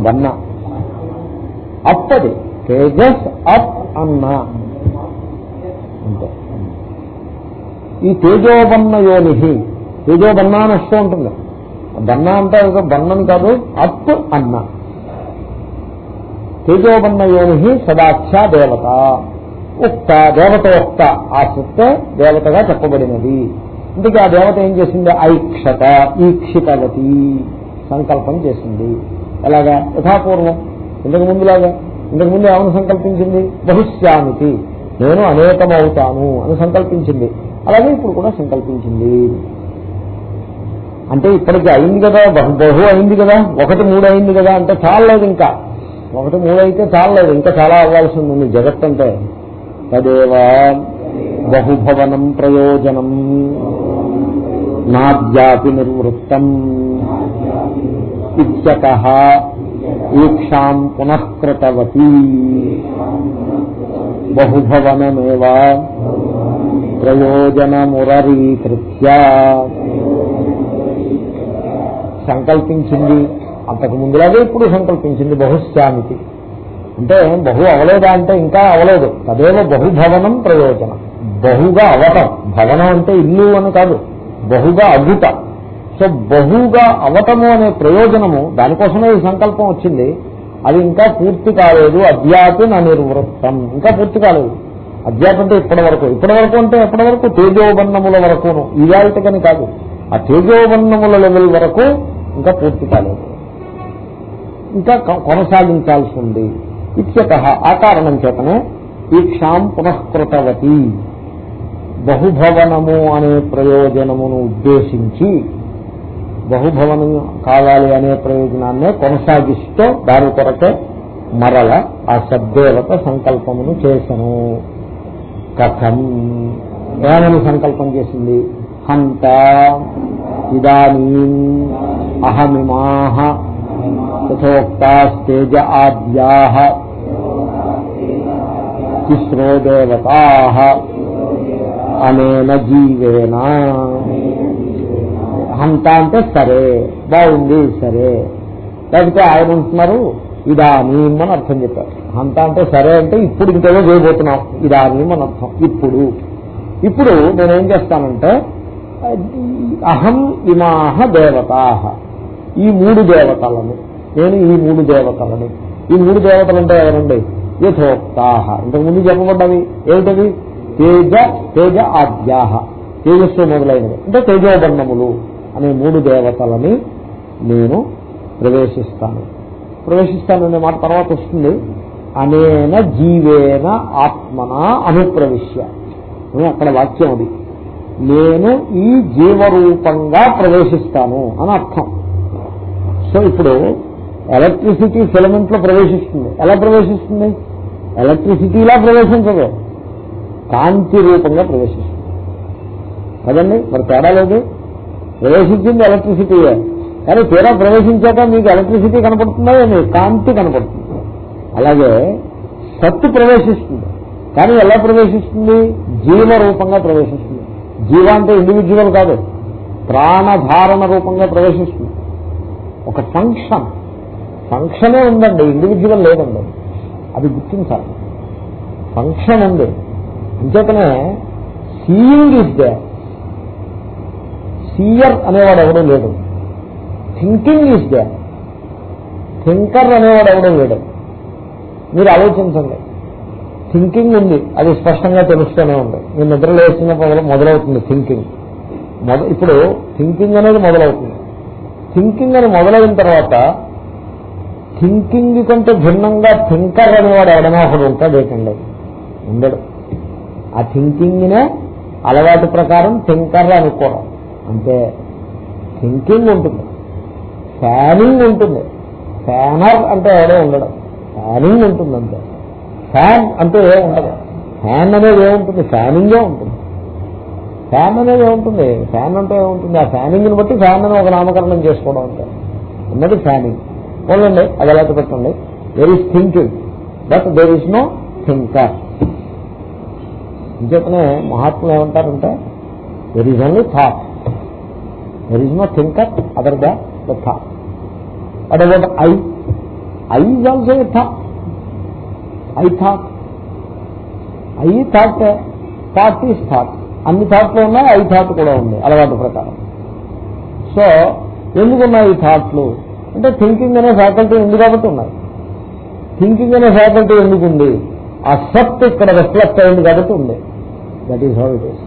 బన్న అప్ తేజస్ అప్ అన్న అంటే ఈ తేజోబన్న యోని తేజోబన్నా అని వస్తూ ఉంటుంది బన్న అంటే బన్నం కాదు అప్ అన్న తేజోబన్న యోని సదాఖ్య దేవత ఉక్త ఒక్త ఆ సుక్త దేవతగా చెప్పబడినది అందుకే ఆ దేవత ఏం చేసింది ఐక్షత ఈక్షితగతి సంకల్పం చేసింది ఎలాగా యథాపూర్వం ఇంతకు ముందులాగా ఇంతకు ముందు ఏమని సంకల్పించింది బహుశ్యామితి నేను అనేకమవుతాను అని సంకల్పించింది అలాగే ఇప్పుడు కూడా సంకల్పించింది అంటే ఇప్పటికీ అయింది కదా బహు అయింది కదా ఒకటి మూడు అయింది కదా అంటే చాలలేదు ఇంకా ఒకటి మూడు అయితే చాలలేదు ఇంకా చాలా అవ్వాల్సి ఉంది జగత్ అంటే తదేవా బహుభవనం ప్రయోజనం నాద్యాపి నిర్వృత్తం ఇచ్చక ఈక్షాం పునఃకృతవతి బహుభవనమేవా ప్రయోజనమురీకృత్య సంకల్పించింది అంతకు ముందులాగే ఇప్పుడు సంకల్పించింది బహుశ్యామితి అంటే బహు అవలేదా అంటే ఇంకా అవలేదు తదేవ బహుభవనం ప్రయోజనం బహుగా అవటం భవనం అంటే ఇల్లు అని కాదు బహుగా అద్భుత సో బహుగా అవటము అనే ప్రయోజనము దానికోసమే ఈ సంకల్పం వచ్చింది అది ఇంకా పూర్తి కాలేదు అధ్యాపి నా నిర్వృత్తం ఇంకా పూర్తి కాలేదు అజ్ఞాతం అంటే ఇప్పటి వరకు ఇప్పటి వరకు అంటే ఎప్పటి వరకు తేజోబన్నముల వరకును ఇవాళకని కాదు ఆ తేజోబన్నముల లెవెల్ వరకు ఇంకా పూర్తి కాలేదు ఇంకా కొనసాగించాల్సి ఉంది ఇచ్చత ఆ కారణం చేతనే క్షాం పునఃకృతవతి బహుభవనము అనే ప్రయోజనమును ఉద్దేశించి బహుభవనం కావాలి అనే ప్రయోజనాన్నే కొనసాగిస్తూ దాని కొరకే మరల ఆ సద్దేవత సంకల్పమును చేశను కథం ఏమని సంకల్పం చేసింది హంత ఇదానీ అహమిమాహ తథోక్తేజ ఆద్యా తిస్రో అనేన జీవేన హంత అంటే సరే బాగుంది సరే లేకపోతే ఆయన అంటున్నారు ఇదానీ అని అర్థం చెప్పారు అంత అంటే సరే అంటే ఇప్పుడు ఇంకేదో చేయబోతున్నాం ఇది అని మన అర్థం ఇప్పుడు ఇప్పుడు నేనేం చేస్తానంటే అహం ఇమాహ దేవతాహ ఈ మూడు దేవతలను నేను ఈ మూడు దేవతలను ఈ మూడు దేవతలు అంటే ఎవరండి యథోక్తాహ ముందు చెప్పబడ్డవి ఏమిటది తేజ తేజ ఆద్యాహ తేజస్సు మొదలైనవి అంటే తేజోబర్ణములు అనే మూడు దేవతలని నేను ప్రవేశిస్తాను ప్రవేశిస్తాను అనే మాట తర్వాత వస్తుంది అనేన జీవేన ఆత్మన అనుప్రవిశ్య అక్కడ వాక్యం అది నేను ఈ జీవరూపంగా ప్రవేశిస్తాను అని అర్థం సో ఇప్పుడు ఎలక్ట్రిసిటీ ఫిలమెంట్ లో ప్రవేశిస్తుంది ఎలా ప్రవేశిస్తుంది ఎలక్ట్రిసిటీలా ప్రవేశించదు కాంతి రూపంగా ప్రవేశిస్తుంది కదండి మరి తేడా లేదు ప్రవేశించింది ఎలక్ట్రిసిటీయే కానీ తీరా ప్రవేశించాక మీకు ఎలక్ట్రిసిటీ కనపడుతుందా కాంతి కనపడుతుంది అలాగే సత్తు ప్రవేశిస్తుంది కానీ ఎలా ప్రవేశిస్తుంది జీవ రూపంగా ప్రవేశిస్తుంది జీవ అంటే ఇండివిజువల్ కాదు ప్రాణధారణ రూపంగా ప్రవేశిస్తుంది ఒక ఫంక్షన్ ఫంక్షనే ఉందండి ఇండివిజువల్ లేదండి అది గుర్తించాలి ఫంక్షన్ ఉంది అంచేతనే సీయింగ్ ఇస్ దే సీయర్ అనేవాడు ఎవడో లేడు థింకింగ్ ఇస్ దే థింకర్ అనేవాడు ఎవడో లేడు మీరు ఆలోచించండి థింకింగ్ ఉంది అది స్పష్టంగా తెలుస్తూనే ఉంది మీరు నిద్ర లేచిన మొదలవుతుంది థింకింగ్ ఇప్పుడు థింకింగ్ అనేది మొదలవుతుంది థింకింగ్ అని మొదలైన తర్వాత థింకింగ్ కంటే భిన్నంగా థింకర్ అనేవాడు ఎవడనో ఒకడు ఏకండి ఉండడు ఆ నే అలవాటు ప్రకారం థింకర్ అనుకోవడం అంటే థింకింగ్ ఉంటుంది ఫ్యానింగ్ ఉంటుంది ఫ్యానర్ అంటే ఎవడో ఉండడం ఫ్యానింగ్ ఉంటుందంటే ఫ్యాన్ అంటే ఏముండదు ఫ్యాన్ అనేది ఏముంటుంది ఏ ఉంటుంది ఫ్యాన్ అనేది ఏముంటుంది ఫ్యాన్ అంటే ఏముంటుంది ఆ ఫ్యానింగ్ని బట్టి ఫ్యాన్ అని ఒక నామకరణం చేసుకోవడం అంటే ఉన్నది ఫ్యానింగ్ పోలండి అది ఎలా పెట్టండి there is thinking but there is no thinker ఇంకేతనే మహాత్ములు ఏమంటారంటే there is only thought there is no thinker other than the thought I I is also thought I thought I thought thought is thought అన్ని థాట్లు ఉన్నాయి ఐ థాట్ కూడా ఉంది అలవాటు ప్రకారం సో ఎందుకున్నాయి ఈ థాట్లు అంటే థింకింగ్ అనే ఫ్యాకల్టీ ఉంది కాబట్టి ఉన్నాయి థింకింగ్ అనే ఫ్యాకల్టీ ఎందుకుంది ఆ సత్ ఇక్కడ రిఫ్లెక్ట్ అయింది కాబట్టి ఉంది that is how it is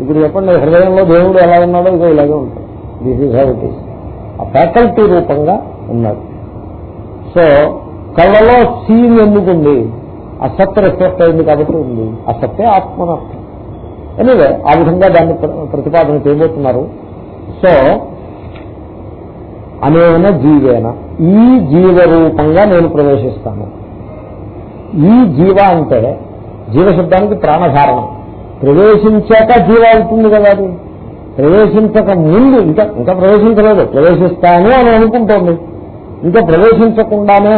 ఇప్పుడు చెప్పండి హృదయంలో దేవుడు ఎలా ఉన్నాడో ఇదో ఇలాగే ఉంటాడు this is how it is ఆ ఫ్యాకల్టీ రూపంగా ఉన్నాడు సో కళ్ళలో సీన్ ఎందుకుంది అసత్య రిఫ్లెక్ట్ అయింది కాబట్టి ఉంది అసత్తే ఆత్మనర్థం ఎనివే ఆ విధంగా దాన్ని ప్రతిపాదన చేయబోతున్నారు సో అనేన జీవేన ఈ రూపంగా నేను ప్రవేశిస్తాను ఈ జీవ అంటే జీవశబ్దానికి ప్రాణధారణం ప్రవేశించాక జీవ అవుతుంది కదా అది ప్రవేశించక ముందు ఇంకా ఇంకా ప్రవేశించలేదు ప్రవేశిస్తాను అని అనుకుంటోంది ఇంకా ప్రవేశించకుండానే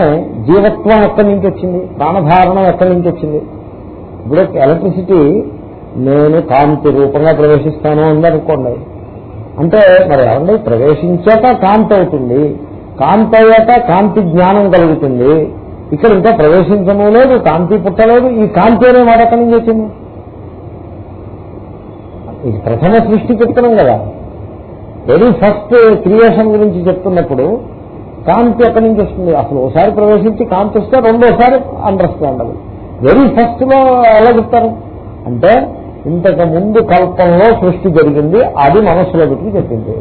జీవత్వం ఎక్కడి నుంచి వచ్చింది ప్రాణధారణం ఎక్కడి నుంచి వచ్చింది ఇప్పుడు ఎలక్ట్రిసిటీ నేను కాంతి రూపంగా ప్రవేశిస్తాను అని అనుకోండి అంటే మరి ఏమండి ప్రవేశించాక కాంతి అవుతుంది కాంతి అయ్యాక కాంతి జ్ఞానం కలుగుతుంది ఇక్కడ ఇంకా ప్రవేశించడం లేదు కాంతి పుట్టలేదు ఈ కాంతి అనే మాట ఎక్కడి నుంచి వచ్చింది ఇది ప్రథమ సృష్టి చెప్తున్నాం కదా వెరీ ఫస్ట్ క్రియేషన్ గురించి చెప్తున్నప్పుడు కాంతి ఎక్కడి నుంచి వస్తుంది అసలు ఒకసారి ప్రవేశించి కాంతి వస్తే రెండోసారి అది వెరీ ఫస్ట్ లో ఎలా చెప్తారు అంటే ఇంతకు ముందు కల్పంలో సృష్టి జరిగింది అది మనస్సులో పెట్టి చెప్పింది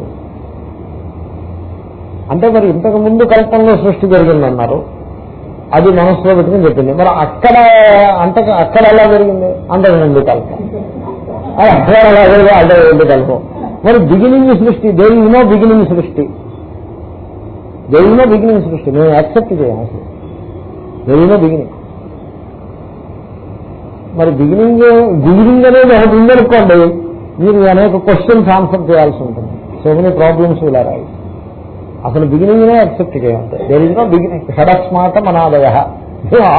అంటే మరి ఇంతకు ముందు కల్పంలో సృష్టి జరిగింది అన్నారు అది మనస్సులో పెట్టి చెప్పింది మరి అక్కడ అంత అక్కడ ఎలా జరిగింది ముందు కల్పం అక్కడ ఎలా జరిగింది అంతకుముందు కల్పం మరి బిగినింగ్ సృష్టి దేని నో బిగినింగ్ సృష్టి దెర్ ఇస్ బిగినింగ్ సృష్టి మేము యాక్సెప్ట్ చేయం అసలు దెర్ బిగినింగ్ మరి బిగినింగ్ బిగినింగ్ అనేది ఒకటి ఉందనుకోండి మీరు అనేక క్వశ్చన్స్ ఆన్సర్ చేయాల్సి ఉంటుంది సో మెనీ ప్రాబ్లమ్స్ ఇలా రాయి అసలు బిగినింగ్నే యాక్సెప్ట్ చేయాలి దెర్ ఇస్ నో బిగినింగ్ షడస్మాట మనాదయ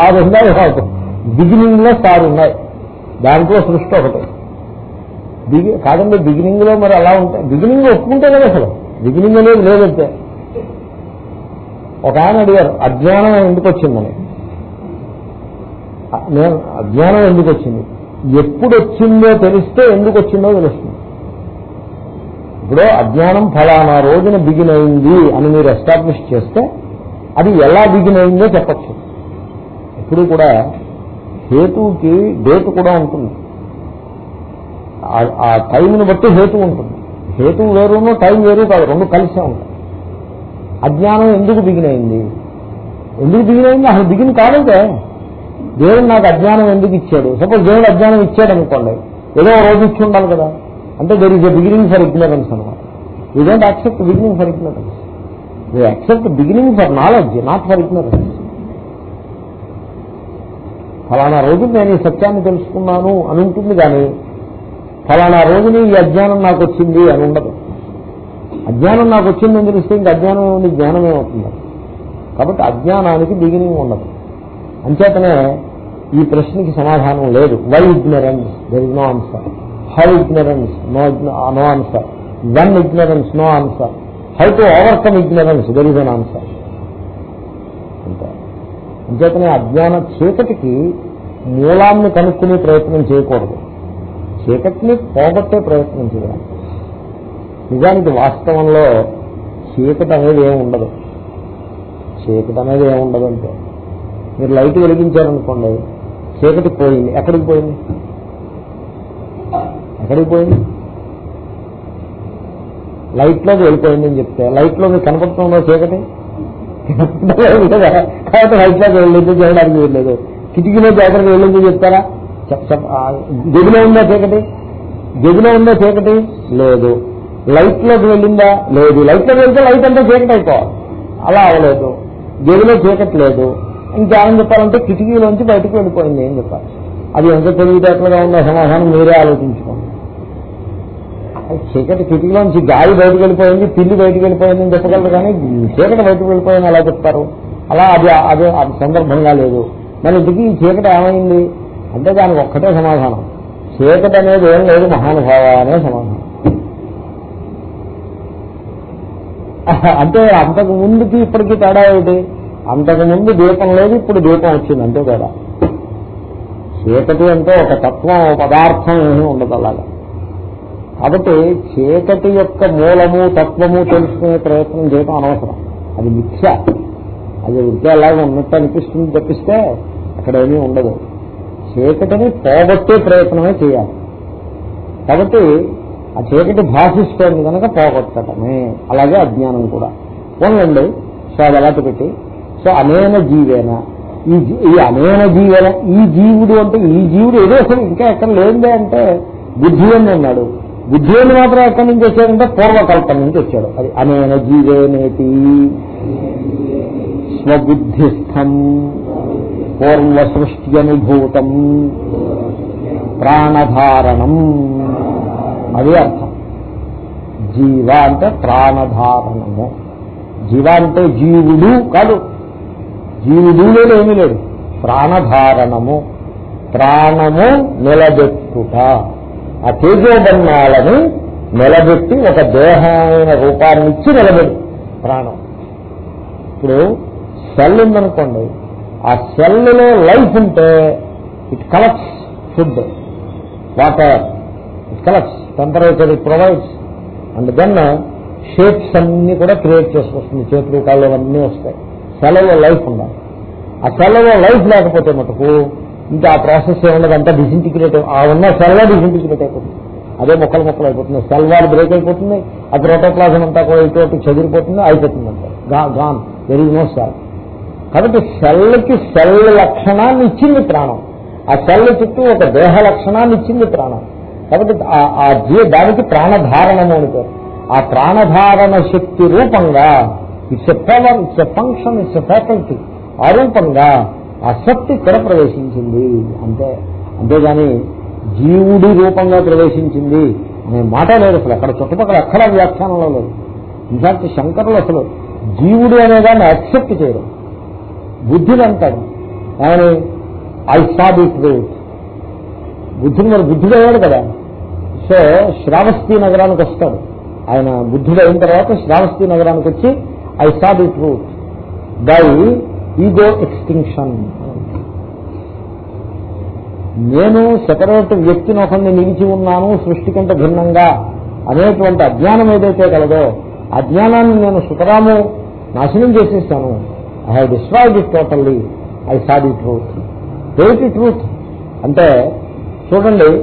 ఆరు ఉన్నాయి కాదు బిగినింగ్ లో సార్ ఉన్నాయి దాంట్లో సృష్టి ఒకటి బిగి కాదండి బిగినింగ్ లో మరి అలా ఉంటాయి బిగినింగ్ ఒప్పుకుంటే కదా అసలు బిగినింగ్ అనేది లేదంటే ఒక ఆయన అడిగారు అజ్ఞానం ఎందుకు వచ్చిందని నేను అజ్ఞానం ఎందుకు వచ్చింది ఎప్పుడు వచ్చిందో తెలిస్తే ఎందుకు వచ్చిందో తెలుస్తుంది ఇప్పుడు అజ్ఞానం ఫలానా రోజున బిగిన్ అయింది అని మీరు ఎస్టాబ్లిష్ చేస్తే అది ఎలా బిగిన్ అయిందో చెప్పచ్చు ఎప్పుడు కూడా హేతుకి డేట్ కూడా ఉంటుంది ఆ టైంని బట్టి హేతు ఉంటుంది హేతు వేరును టైం వేరు కాదు రెండు కలిసే ఉంటాయి అజ్ఞానం ఎందుకు బిగినైంది ఎందుకు బిగినైంది అసలు బిగిన్ కాదంటే దేవుడు నాకు అజ్ఞానం ఎందుకు ఇచ్చాడు సపోజ్ దేవుడు అజ్ఞానం ఇచ్చాడు అనుకోండి ఏదో రోజు ఇచ్చి ఉండాలి కదా అంటే there is a beginning for ignorance అనమాట we don't accept beginning for ignorance we accept beginning for knowledge not for ignorance ఫలానా రోజు నేను ఈ సత్యాన్ని తెలుసుకున్నాను అని ఉంటుంది కానీ ఫలానా రోజుని ఈ అజ్ఞానం నాకు వచ్చింది అని ఉండదు అజ్ఞానం నాకు వచ్చిందని తెలిస్తే ఇంకా అజ్ఞానం ఏముంది జ్ఞానమే అవుతుంది కాబట్టి అజ్ఞానానికి బిగినింగ్ ఉండదు అంచేతనే ఈ ప్రశ్నకి సమాధానం లేదు why ignorance there is no answer how ignorance no no answer one ignorance no answer how to overcome ignorance there is an answer అంతే అంచేతనే అజ్ఞాన చీకటికి మూలాన్ని కనుక్కునే ప్రయత్నం చేయకూడదు చీకటిని పోగొట్టే ప్రయత్నం చేయాలి నిజానికి వాస్తవంలో చీకటి అనేది ఏమి ఉండదు చీకటి అనేది ఏమి ఉండదు అంటే మీరు లైట్ వెలిగించారనుకోండి చీకటి పోయింది ఎక్కడికి పోయింది ఎక్కడికి పోయింది లైట్లోకి వెళ్ళిపోయింది అని చెప్తే లైట్లో మీకు కనపడుతుందో చీకటి కాబట్టి లైట్లోకి వెళ్ళింది చేయడానికి వీల్లేదు కిటికీలో జాగ్రత్తగా వెళ్ళింది చెప్తారా గదిలో ఉందా చీకటి గదిలో ఉందా చీకటి లేదు లైట్ లోకి వెళ్ళిందా లేదు లైట్ లో వెళ్తే లైట్ అంటే చీకట్ అలా అవలేదు గదిలో చీకట్లేదు ఇంకా ఇంకేమని చెప్పాలంటే కిటికీలోంచి బయటకు వెళ్ళిపోయింది ఏం చెప్పాలి అది ఎంత తెలివితేటలుగా ఉన్న సమాధానం మీరే ఆలోచించుకోండి చీకటి కిటికీలోంచి గాలి బయటకు వెళ్ళిపోయింది పిల్లి బయటకు వెళ్ళిపోయింది అని చెప్పగలరు కానీ చీకటి బయటకు వెళ్ళిపోయింది అలా చెప్తారు అలా అది అదే అది సందర్భంగా లేదు మరి ఇంటికి ఈ చీకటి ఏమైంది అంటే దానికి ఒక్కటే సమాధానం చీకటి అనేది ఏం లేదు మహానుభావ అనే సమాధానం అంటే అంతకు ముందుకి ఇప్పటికీ తేడా ఏమిటి అంతకు ముందు దీపం లేదు ఇప్పుడు దీపం వచ్చింది అంతే తేడా చీకటి అంటే ఒక తత్వం పదార్థం ఏమి ఉండదు అలాగా కాబట్టి చీకటి యొక్క మూలము తత్వము తెలుసుకునే ప్రయత్నం చేయటం అనవసరం అది మిథ్య అది విద్యలాగా అలాగే ఉన్నట్టు అనిపిస్తుంది తప్పిస్తే అక్కడ ఏమీ ఉండదు చీకటిని పోగొట్టే ప్రయత్నమే చేయాలి కాబట్టి ఆ చీకటి భాషిస్తోంది కనుక పోగొట్టడమే అలాగే అజ్ఞానం కూడా పోన్లండి సో అది అలాంటి పెట్టి సో అనేన జీవేన ఈ ఈ అనేన జీవేన ఈ జీవుడు అంటే ఈ జీవుడు ఏదో అసలు ఇంకా ఎక్కడ లేదే అంటే అని అన్నాడు అని మాత్రం ఎక్కడి నుంచి వచ్చాడంటే పూర్వకల్పన నుంచి వచ్చాడు అది అనేన జీవేనేటి స్వబుద్ధిస్థం పూర్వ సృష్టి అనుభూతం ప్రాణధారణం అది అర్థం జీవ అంటే ప్రాణధారణము జీవ అంటే జీవుడు కాదు జీవుడు లేదు ఏమీ లేదు ప్రాణధారణము ప్రాణము నిలబెట్టుట ఆ తేజోబన్నాలని నిలబెట్టి ఒక దేహమైన రూపాన్ని ఇచ్చి నిలబెట్టు ప్రాణం ఇప్పుడు సెల్ ఉందనుకోండి ఆ సెల్లో లైఫ్ ఉంటే it collects food water it collects temperature it provides and then shapes అన్ని కూడా క్రియేట్ చేసుకొస్తుంది చేతులు కాళ్ళు అన్నీ వస్తాయి సెలవులో లైఫ్ ఉండాలి ఆ సెలవులో లైఫ్ లేకపోతే మటుకు ఇంకా ఆ ప్రాసెస్ ఏమన్నది అంతా డిసింటిగ్రేట్ ఆ ఉన్న సెల్వ డిసింటిగ్రేట్ అయిపోతుంది అదే మొక్కలు మొక్కలు అయిపోతుంది సెల్వార్ బ్రేక్ అయిపోతుంది ఆ ప్రోటోప్లాజం అంతా కూడా ఇటువంటి చదిరిపోతుంది అయిపోతుంది అంటే గాన్ వెరీ నో సెల్ కాబట్టి సెల్కి సెల్ లక్షణాన్ని ఇచ్చింది ప్రాణం ఆ సెల్ చుట్టూ ఒక దేహ లక్షణాన్ని ఇచ్చింది ప్రాణం కాబట్టి ఆ జీవ దానికి ప్రాణధారణము అని ఆ ప్రాణధారణ శక్తి రూపంగా it's a power it's a function it's a faculty ఆ రూపంగా ఆ శక్తి ఇక్కడ ప్రవేశించింది అంతే అంతేగాని జీవుడి రూపంగా ప్రవేశించింది అనే మాట లేదు అసలు అక్కడ చుట్టుపక్కల అక్కడ వ్యాఖ్యానంలో లేదు ఇన్ఫాక్ట్ శంకరులు అసలు జీవుడు అనేదాన్ని యాక్సెప్ట్ చేయడం బుద్ధిని అంటాడు కానీ ఐ సా దిస్ వేవ్ బుద్ధుడు మరి బుద్ధుడు అయ్యాడు కదా సో శ్రావస్తి నగరానికి వస్తాడు ఆయన బుద్ధుడు అయిన తర్వాత శ్రావస్తి నగరానికి వచ్చి I saw the truth by ego extinction నేను సెపరేట్ వ్యక్తిని ఒకరిని నిలిచి ఉన్నాను సృష్టి కంటే భిన్నంగా అనేటువంటి అజ్ఞానం ఏదైతే కలదో అజ్ఞానాన్ని నేను సుఖరాము నాశనం చేసేస్తాను I have destroyed it totally I saw the truth ఏంటి ట్రూత్ అంటే Certainly,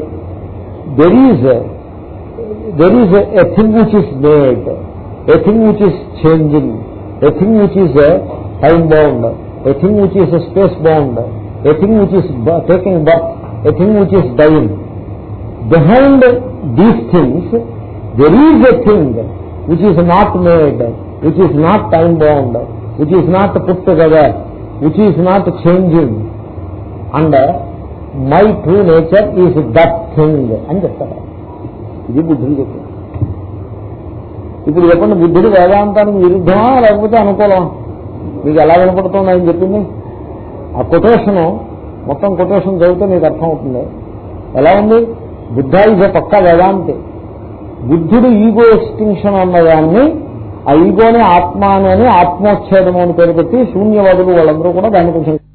there is a thing which is made, a thing which is changing, a thing which is a time bound, a thing which is a space bound, a thing which is taking birth, a thing which is dying. Behind these things, there is a thing which is not made, which is not time bound, which is not put together, which is not changing. And my true nature is that thing అని చెప్తారు ఇది బుద్ధుని చెప్పారు ఇప్పుడు చెప్పండి బుద్ధుడు వేదాంతానికి విరుద్ధమా లేకపోతే అనుకూలం మీకు ఎలా వినపడుతుంది ఆయన చెప్పింది ఆ కొటేషన్ మొత్తం కొటేషన్ చదివితే నీకు అర్థమవుతుంది ఎలా ఉంది బుద్ధ ఇదే పక్క వేదాంతి బుద్ధుడు ఈగో ఎక్స్టింక్షన్ అన్నదాన్ని ఆ ఈగోని ఆత్మ అని ఆత్మోచ్ఛేదము అని పేరు పెట్టి శూన్యవాదులు వాళ్ళందరూ కూడా దాన్ని కొంచెం